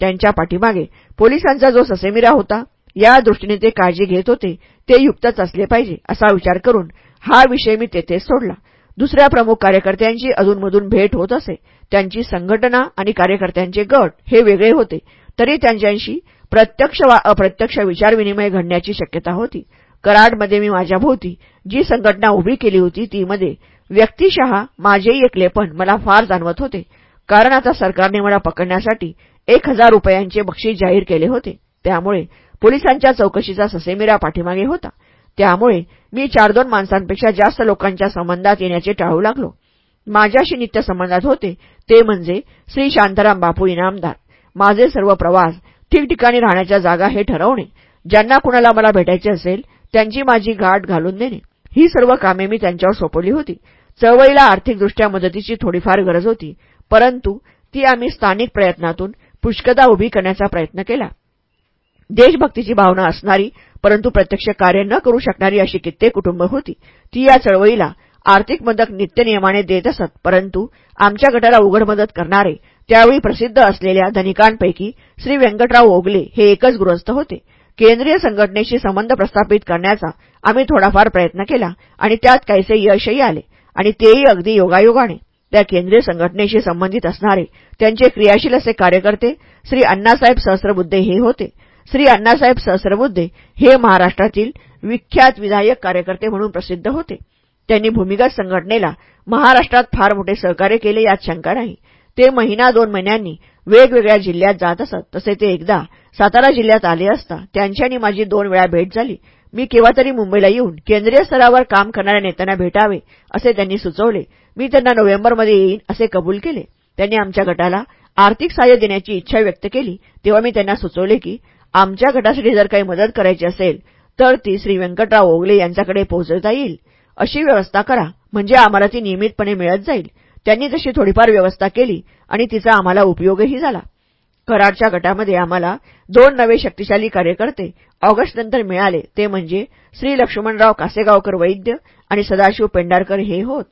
त्यांच्या पाठीमागे पोलिसांचा जो ससेमिरा होता या दृष्टीने ते काळजी घेत होते ते युक्तच असले पाहिजे असा विचार करून हा विषय मी तेथेच सोडला. दुसऱ्या प्रमुख कार्यकर्त्यांची अधूनमधून भेट होत असे. त्यांची संघटना आणि कार्यकर्त्यांचे गट हे वेगळे होते. तरी त्यांच्याशी प्रत्यक्ष वा अप्रत्यक्ष विचारविनिमय घडण्याची शक्यता होती. कराडमध्ये मी माझ्याभोवती जी संघटना उभी केली होती तीमध्ये व्यक्तिशः माझेही एकलेपण मला फार जाणवत होते. कारण आता सरकारने मला पकडण्यासाठी एक हजार रुपयांचे बक्षीस जाहीर केले होते. त्यामुळे पोलिसांच्या चौकशीचा ससेमिरा पाठीमागे होता. त्यामुळे मी चार दोन माणसांपेक्षा जास्त लोकांच्या संबंधात येण्याचे टाळू लागलो. माझ्याशी नित्य संबंधात होते ते म्हणजे श्री शांताराम बापू इनामदार. माझे सर्व प्रवास ठिकठिकाणी राहण्याच्या जागा हे ठरवणे. ज्यांना कुणाला मला भेटायचे असेल त्यांची माझी गाठ घालून देणे. ही सर्व कामे मी त्यांच्यावर सोपवली होती. चळवळीला आर्थिकदृष्ट्या मदतीची थोडीफार गरज होती परंतु ती आम्ही स्थानिक प्रयत्नातून पुष्कदा उभी करण्याचा प्रयत्न केला. देशभक्तीची भावना असणारी परंतु प्रत्यक्ष कार्य न करू शकणारी अशी कित्येक कुटुंब होती. ती या चळवळीला आर्थिक मदत नित्यनियमाने देत असत परंतु आमच्या गटाला उघड मदत करणारे त्यावेळी प्रसिद्ध असलेल्या धनिकांपैकी श्री व्यंकटराव ओगले हे एकच गृहस्थ होते. केंद्रीय संघटनेशी संबंध प्रस्थापित करण्याचा आम्ही थोडाफार प्रयत्न केला आणि त्यात काहीसे यशही आले आणि तेही अगदी योगायोगाने. त्या केंद्रीय संघटनेशी संबंधित असणारे त्यांचे क्रियाशील असे कार्यकर्ते श्री अण्णासाहेब सहस्रबुद्धे हे होते. श्री अण्णासाहेब सहस्रबुद्धे हे महाराष्ट्रातील विख्यात विधायक कार्यकर्ते म्हणून प्रसिद्ध होते. त्यांनी भूमिगत संघटनेला महाराष्ट्रात फार मोठे सहकार्य केले यात शंका नाही. ते महिना दोन महिन्यांनी वेगवेगळ्या जिल्ह्यात जात असत. तसे ते एकदा सातारा जिल्ह्यात आले असता त्यांची आणि माझी दोन वेळा भेट झाली. मी केव्हा तरी मुंबईला येऊन केंद्रीय स्तरावर काम करणाऱ्या नेत्यांना भेटावे असे त्यांनी सुचवले. मी त्यांना नोव्हेंबरमध्ये येईन असे कबूल केले. त्यांनी आमच्या गटाला आर्थिक सहाय्य देण्याची इच्छा व्यक्त केली. तेव्हा मी त्यांना सुचवले की आमच्या गटासाठी जर काही मदत करायची असेल तर ती श्री व्यंकटराव ओगले यांच्याकडे पोहोचवता येईल. अशी व्यवस्था करा. म्हणजे आम्हाला ती नियमितपणे मिळत जाईल. त्यांनी तशी थोडीफार व्यवस्था केली आणि तिचा आम्हाला उपयोगही झाला. कराडच्या गटामध्ये आम्हाला दोन नवे शक्तिशाली कार्यकर्ते ऑगस्टनंतर मिळाले. ते म्हणजे श्री लक्ष्मणराव कासेगावकर वैद्य आणि सदाशिव पेंडारकर हे होत.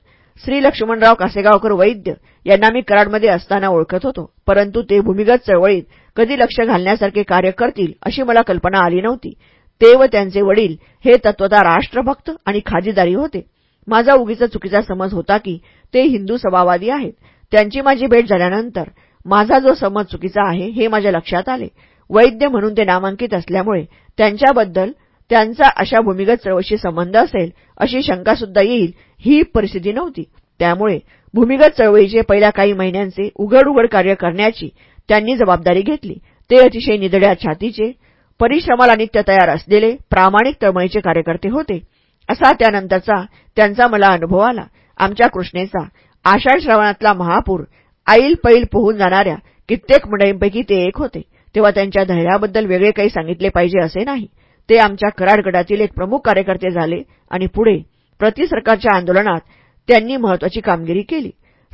श्री लक्ष्मणराव कासेगावकर वैद्य यांना मी कराडमध्ये असताना ओळखत होतो. परंतु ते भूमिगत चळवळीत कधी लक्ष घालण्यासारखे कार्य करतील अशी मला कल्पना आली नव्हती. ते व त्यांचे वडील हे तत्वता राष्ट्रभक्त आणि खादीदारी होते. माझा उगीचा चुकीचा समज होता की ते हिंदू सभावादी आहेत. त्यांची माझी भेट झाल्यानंतर माझा जो समज चुकीचा आहे हे माझ्या लक्षात आले. वैद्य म्हणून ते नामांकित असल्यामुळे त्यांच्याबद्दल त्यांचा अशा भूमिगत चळवळीशी संबंध असेल अशी शंकासुद्धा येईल ही परिस्थिती नव्हती. त्यामुळे भूमिगत चळवळीचे पहिल्या काही महिन्यांचे उघड उघड कार्य करण्याची त्यांनी जबाबदारी घेतली. ते अतिशय निदड्या छातीचे परिश्रमाला नित्य तयार असलेले प्रामाणिक तळमळीचे कार्यकर्ते होते. असा त्यानंतरचा त्यांचा मला अनुभव आला. आमच्या कृष्णेचा आषाढ श्रावणातला महापूर आईल पैल पोहून जाणाऱ्या कित्येक मंडळींपैकी ते एक होते. तेव्हा त्यांच्या धैर्याबद्दल वेगळे काही सांगितले पाहिजे असे नाही. ते आमच्या कराड गटातील एक प्रमुख कार्यकर्ते झाले आणि पुढे प्रतिसरकारच्या आंदोलनात त्यांनी महत्वाची कामगिरी केली.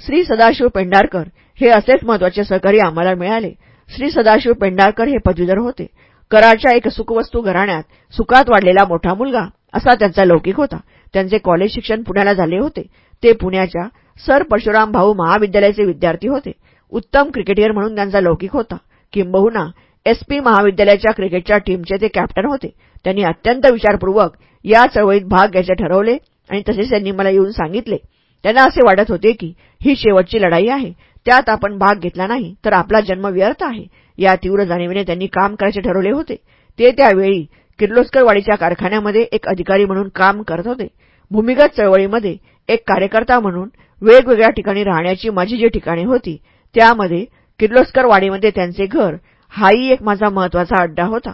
श्री सदाशिव पेंढारकर हे असेच महत्त्वाचे सहकारी आम्हाला मिळाले. श्री सदाशिव पेंढारकर हे पदवीधर होते. कराडच्या एक सुखवस्तू घराण्यात सुखात वाढलेला मोठा मुलगा असा त्यांचा लौकिक होता. त्यांचे कॉलेज शिक्षण पुण्याला झाले होते. ते पुण्याच्या सर परशुराम भाऊ महाविद्यालयाचे विद्यार्थी होते. उत्तम क्रिकेटियर म्हणून त्यांचा लौकिक होता. किंबहुना एसपी महाविद्यालयाच्या क्रिकेटच्या टीमचे ते कॅप्टन होते. त्यांनी अत्यंत विचारपूर्वक या चळवळीत भाग घ्यायचे ठरवले आणि तसेच त्यांनी मला येऊन सांगितले. त्यांना असे वाटत होते की ही शेवटची लढाई आहे. त्यात आपण भाग घेतला नाही तर आपला जन्म व्यर्थ आहे. या तीव्र जाणीवीने त्यांनी काम करायचे ठरवले होते. ते त्यावेळी किर्लोस्करवाडीच्या कारखान्यामध्ये एक अधिकारी म्हणून काम करत होते. भूमिगत चळवळीमध्ये एक कार्यकर्ता म्हणून वेगवेगळ्या ठिकाणी राहण्याची माझी जी ठिकाणे होती त्यामध्ये किर्लोस्करवाडीमध्ये त्यांचे घर हाही एक माझा महत्त्वाचा अड्डा होता.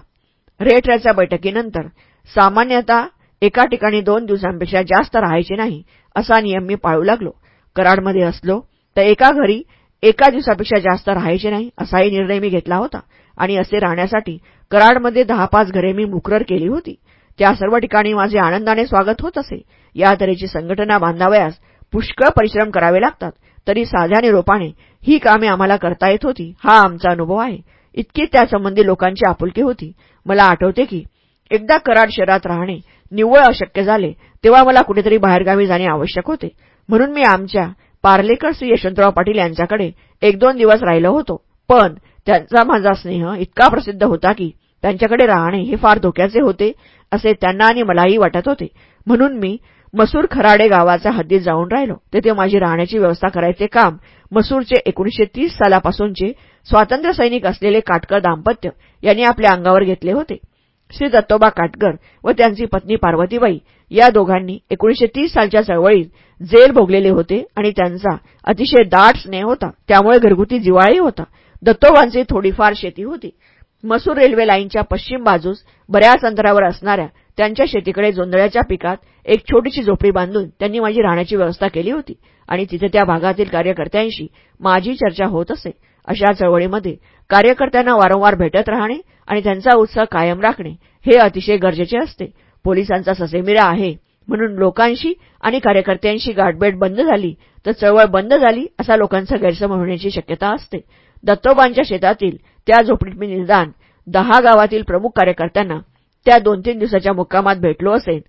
रेटऱ्याच्या बैठकीनंतर सामान्यतः एका ठिकाणी दोन दिवसांपेक्षा जास्त राहायचे नाही असा नियम मी पाळू लागलो. कराडमध्ये असलो तर एका घरी एका दिवसापेक्षा जास्त राहायचे नाही असाही निर्णय मी घेतला होता. आणि असे राहण्यासाठी कराडमध्ये दहा पाच घरे मी मुकरर केली होती. त्या सर्व ठिकाणी माझे आनंदाने स्वागत होत असे. या तऱ्हेची संघटना बांधावयास पुष्कळ परिश्रम करावे लागतात. तरी साध्या निरोपाने ही कामे आम्हाला करता येत होती हा आमचा अनुभव आहे. इतकी त्यासंबंधी लोकांची आपुलकी होती. मला आठवते की एकदा कराड शहरात राहणे निव्वळ अशक्य झाले तेव्हा मला कुठेतरी बाहेरगावी जाणे आवश्यक होते. म्हणून मी आमच्या पार्लेकर श्री यशवंतराव पाटील यांच्याकडे एक दोन दिवस राहिलो होतो. पण त्यांचा माझा स्नेह इतका प्रसिद्ध होता की त्यांच्याकडे राहणे हे फार धोक्याचे होते असे त्यांना आणि मलाही वाटत होते. म्हणून मी मसूर खराडे गावाच्या हद्दीत जाऊन राहिलो. तेथे माझी राहण्याची व्यवस्था करायचे काम मसूरचे एकोणीशे तीस सालापासूनचे स्वातंत्र्य सैनिक असलेले काटकर दाम्पत्य यांनी आपल्या अंगावर घेतले होते. श्री दत्तोबा काटकर व त्यांची पत्नी पार्वतीबाई या दोघांनी एकोणीशे तीस सालच्या चळवळीत जेल भोगलेले होते आणि त्यांचा अतिशय दाट स्नेह होता. त्यामुळे घरगुती जिवाळी होता. दत्तोबांची थोडीफार शेती होती. मसूर रेल्वे लाईनच्या पश्चिम बाजूस बऱ्याच अंतरावर असणाऱ्या त्यांच्या शेतीकडे जोंधळ्याच्या पिकात एक छोटीशी झोपडी बांधून त्यांनी माझी राहण्याची व्यवस्था केली होती आणि तिथे त्या भागातील कार्यकर्त्यांशी माझी चर्चा होत असे. अशा चळवळीमध्ये कार्यकर्त्यांना वारंवार भेटत राहणे आणि त्यांचा उत्साह कायम राखणे हे अतिशय गरजेचे असते. पोलिसांचा ससेमिरा आहे. म्हणून लोकांशी आणि कार्यकर्त्यांशी गाठभेट बंद झाली तर चळवळ बंद झाली असा लोकांचा गैरसमज होण्याची शक्यता असते. दत्तोबांच्या शेतातील त्या झोपडीत मी निदान दहा गावातील प्रमुख कार्यकर्त्यांना त्या दोन तीन दिवसाच्या मुक्कामात भेटलो असेल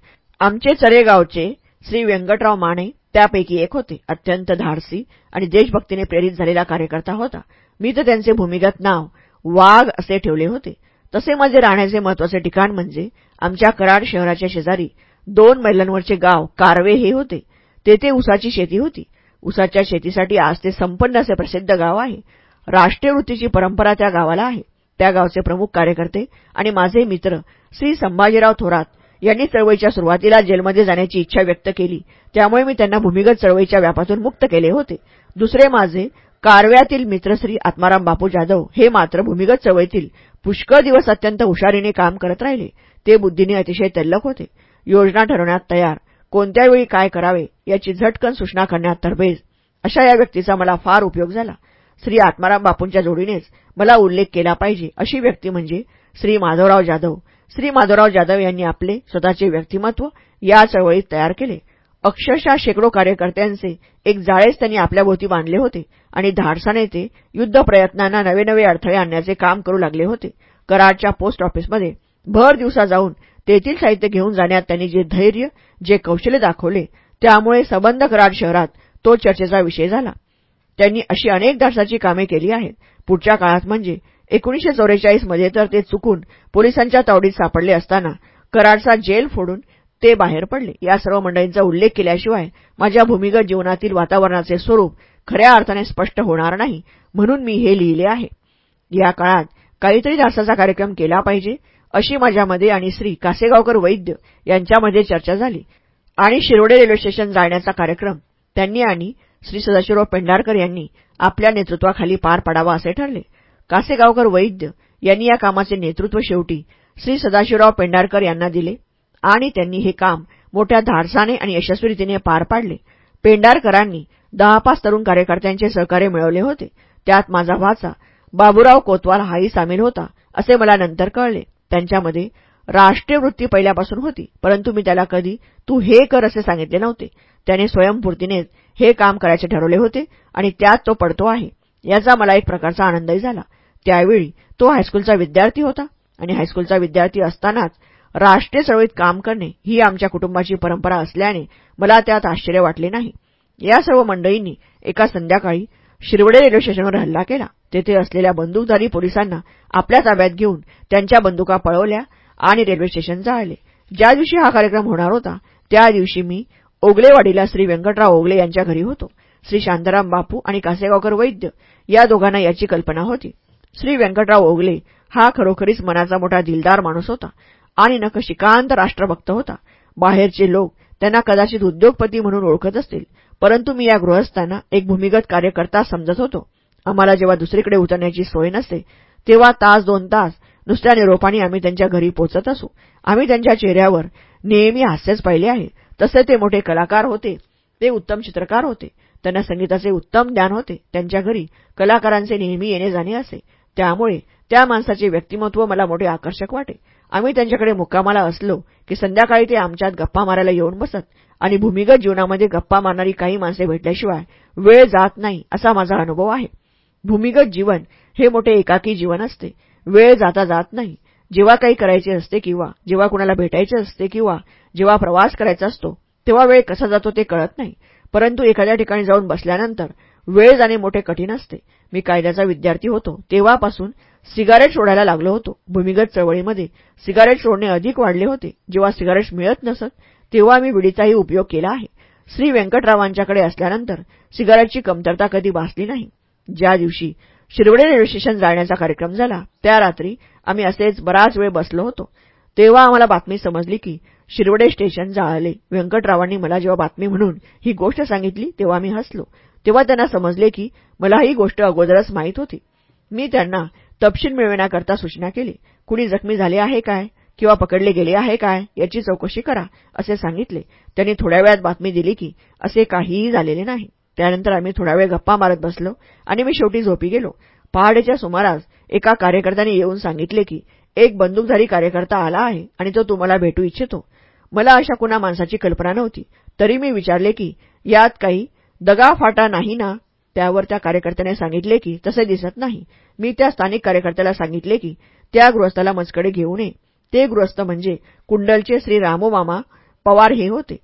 आमचे चरेगावचे श्री व्यंकटराव माने त्यापैकी एक होते. अत्यंत धाडसी आणि देशभक्तीने प्रेरित झालेला कार्यकर्ता होता. मी तर त्यांचे भूमिगत नाव वाघ असे ठेवले होते. तसे माझे राहण्याचे महत्त्वाचे ठिकाण म्हणजे आमच्या कराड शहराच्या शेजारी दोन मैलांवरचे गाव कारवे हे होते. तेथे उसाची शेती होती. उसाच्या शेतीसाठी आज ते संपन्न असे प्रसिद्ध गाव आहे. राष्ट्रीय वृत्तीची परंपरा त्या गावाला आहे. त्या गावचे प्रमुख कार्यकर्ते आणि माझे मित्र श्री संभाजीराव थोरात यांनी चळवळीच्या सुरुवातीला जेलमध्ये जाण्याची इच्छा व्यक्त केली. त्यामुळे मी त्यांना भूमिगत चळवळीच्या व्यापातून मुक्त केले होते. दुसरे माझे कारव्यातील मित्र श्री आत्माराम बापू जाधव हे मात्र भूमिगत चळवळीतील पुष्कळ दिवस अत्यंत हुशारीने काम करत राहिले. ते बुद्धीने अतिशय तल्लक होते. योजना ठरवण्यात तयार. कोणत्या वेळी काय करावे याची झटकन सूचना करण्यात तरबेज. अशा या व्यक्तीचा मला फार उपयोग झाला. श्री आत्माराम बापूंच्या जोडीनेच मला उल्लेख केला पाहिजे अशी व्यक्ती म्हणजे श्री माधवराव जाधव. श्री माधवराव जाधव यांनी आपले स्वतःचे व्यक्तिमत्व या चळवळीत तयार केले. अक्षरशः शेकडो कार्यकर्त्यांचे एक जाळेच त्यांनी आपल्याभोवती बांधले होते आणि धाडसाने ते युद्ध प्रयत्नांना नवे नवे अडथळे आणण्याचे काम करू लागले होते. कराडच्या पोस्ट ऑफिसमध्ये भर दिवसा जाऊन तेथील साहित्य घेऊन जाण्यात त्यांनी जे धैर्य जे कौशल्य दाखवले त्यामुळे सबंध कराड शहरात तो चर्चेचा विषय झाला. त्यांनी अशी अनेक धाडसाची कामे केली आहेत. पुढच्या काळात म्हणजे एकोणीशे चौवेचाळीसमध्ये तर ते चुकून पोलिसांच्या तावडीत सापडले असताना कराडचा जेल फोडून ते बाहेर पडले. या सर्व मंडळींचा उल्लेख केल्याशिवाय माझ्या भूमिगत जीवनातील वातावरणाचे स्वरूप खऱ्या अर्थाने स्पष्ट होणार नाही म्हणून मी हे लिहिले आहे. या काळात काहीतरी दासाचा कार्यक्रम केला पाहिजे अशी माझ्यामध्ये आणि श्री कासेगावकर वैद्य यांच्यामध्ये चर्चा झाली. आणि शिरोडे रेल्वे स्टेशन जाण्याचा कार्यक्रम त्यांनी आणि श्री सदाशिवराव पेंढारकर यांनी आपल्या नेतृत्वाखाली पार पाडावा असे ठरले. कासेगावकर वैद्य यांनी या कामाचे नेतृत्व शेवटी श्री सदाशिवराव पेंढारकर यांना दिले आणि त्यांनी हे काम मोठ्या धाडसाने आणि यशस्वीरितीने पार पाडले. पेंढारकरांनी दहा पाच तरुण कार्यकर्त्यांचे सहकार्य मिळवले होते. त्यात माझा भाचा बाबूराव कोतवाल हाही सामील होता असे मला नंतर कळले. त्यांच्यामध्ये राष्ट्रीय वृत्ती पहिल्यापासून होती परंतु मी त्याला कधी तू हे कर असे सांगितले नव्हते. त्याने स्वयंपूर्तीनेच हे काम करायचे ठरवले होते आणि त्यात तो पडतो आहे. याचा मला एक प्रकारचा आनंदही झाला. त्यावेळी तो हायस्कूलचा विद्यार्थी होता आणि हायस्कूलचा विद्यार्थी असतानाच राष्ट्रीय चळवळीत काम करणे ही आमच्या कुटुंबाची परंपरा असल्याने मला त्यात आश्चर्य वाटले नाही. या सर्व मंडळींनी एका संध्याकाळी शिरवडे रेल्वे स्टेशनवर हल्ला केला. तेथे असलेल्या बंदूकधारी पोलिसांना आपल्या ताब्यात घेऊन त्यांच्या बंदुका पळवल्या आणि रेल्वे स्टेशन जाळले. ज्या दिवशी हा कार्यक्रम होणार होता त्या दिवशी मी ओगलेवाडीला श्री व्यंकटराव ओगले यांच्या घरी होतो. श्री शांताराम बापू आणि कासेगावकर वैद्य या दोघांना याची कल्पना होती. श्री व्यंकटराव ओगले हा खरोखरीच मनाचा मोठा दिलदार माणूस होता आणि नकशिकांत राष्ट्रभक्त होता. बाहेरचे लोक त्यांना कदाचित उद्योगपती म्हणून ओळखत असतील परंतु मी या गृहस्थांना एक भूमिगत कार्यकर्ता समजत होतो. आम्हाला जेव्हा दुसरीकडे उतरण्याची सोय नसते तेव्हा तास दोन तास नुसत्या निरोपाने आम्ही त्यांच्या घरी पोचत असू. आम्ही त्यांच्या चेहऱ्यावर नेहमी हास्यच पाहिले आहे. तसे ते मोठे कलाकार होते ते उत्तम चित्रकार होते त्यांना संगीताचे उत्तम ज्ञान होते त्यांच्या घरी कलाकारांचे नेहमी येणे जाणे असे. त्यामुळे त्या माणसाचे व्यक्तिमत्व मला मोठे आकर्षक वाटे. आम्ही त्यांच्याकडे मुक्कामाला असलो की संध्याकाळी ते आमच्यात गप्पा मारायला येऊन बसत आणि भूमिगत जीवनामध्ये गप्पा मारणारी काही माणसे भेटल्याशिवाय वेळ जात नाही असा माझा अनुभव आहे. भूमिगत जीवन हे मोठे एकाकी जीवन असते. वेळ जाता जात नाही. जेव्हा काही करायचे असते किंवा जेव्हा कुणाला भेटायचे असते किंवा जेव्हा प्रवास करायचा असतो तेव्हा वेळ कसा जातो ते कळत नाही. परंतु एखाद्या ठिकाणी जाऊन बसल्यानंतर वेळ जाणे मोठे कठीण असते. मी कायद्याचा विद्यार्थी होतो. तेव्हापासून सिगारेट सोडायला लागलो होतो. भूमिगत चळवळीमध्ये सिगारेट सोडणे अधिक वाढले होते. जेव्हा सिगारेट्स मिळत नसत तेव्हा मी विडीचाही उपयोग केला आहे. श्री व्यंकटरावांच्याकडे असल्यानंतर सिगारेटची कमतरता कधी भासली नाही. ज्या दिवशी शिरवडे रेल्वे स्टेशन जाण्याचा कार्यक्रम झाला त्या रात्री आम्ही असेच बराच वेळ बसलो होतो. तेव्हा आम्हाला बातमी समजली की शिरवडे स्टेशन जाळले. व्यंकटरावांनी मला जेव्हा बातमी म्हणून ही गोष्ट सांगितली तेव्हा मी हसलो. तेव्हा त्यांना समजले की मला ही गोष्ट अगोदरच माहीत होती. मी त्यांना तपशील मिळविण्याकरता सूचना केली. कुणी जखमी झाले आहे काय? किंवा पकडले गेले आहे काय? याची चौकशी करा असे सांगितले. त्यांनी थोड्या वेळात बातमी दिली की असे काहीही झालेले नाही. त्यानंतर आम्ही थोडा वेळ गप्पा मारत बसलो आणि मी शेवटी झोपी गेलो. पहाडेच्या सुमारास एका कार्यकर्त्याने येऊन सांगितले की एक बंदूकधारी कार्यकर्ता आला आहे आणि तो तुम्हाला भेटू इच्छितो. मला अशा कुणा माणसाची कल्पना नव्हती. तरी मी विचारले की यात काही दगाफाटा नाही ना? त्यावर त्या कार्यकर्त्याने सांगितले की तसे दिसत नाही. मी त्या स्थानिक कार्यकर्त्याला सांगितले की त्या गृहस्थाला मजकडे घेऊ नये. ते गृहस्थ म्हणजे कुंडलचे श्री रामोमामा पवार हे होते.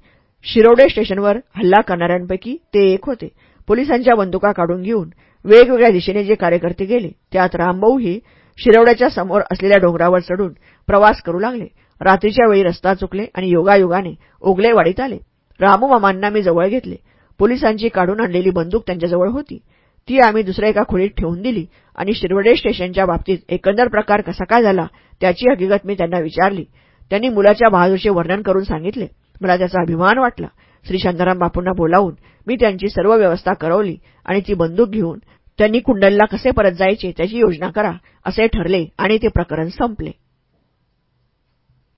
शिरोडे स्टेशनवर हल्ला करणाऱ्यांपैकी ते एक होते. पोलिसांच्या बंदुका काढून घेऊन वेगवेगळ्या दिशेने जे कार्यकर्ते गेले त्यात रामभाऊ हे शिरवड्याच्या समोर असलेल्या डोंगरावर चढून प्रवास करू लागले. रात्रीच्या वेळी रस्ता चुकले आणि योगायोगाने ओगलेवाडीत आले. रामूमामांना मी जवळ घेतले. पोलिसांची काढून आणलेली बंदूक त्यांच्याजवळ होती. ती आम्ही दुसऱ्या एका खोलीत ठेवून दिली आणि शिरवडे स्टेशनच्या बाबतीत एकंदर प्रकार कसा काय झाला त्याची हकीकत मी त्यांना विचारली. त्यांनी मुलाच्या बहादूरचे वर्णन करून सांगितले. मला त्याचा अभिमान वाटला. श्री शांताराम बापूंना बोलावून मी त्यांची सर्व व्यवस्था करवली आणि ती बंदूक घेऊन त्यांनी कुंडलला कसे परत जायचे त्याची योजना करा असे ठरले आणि ते प्रकरण संपले.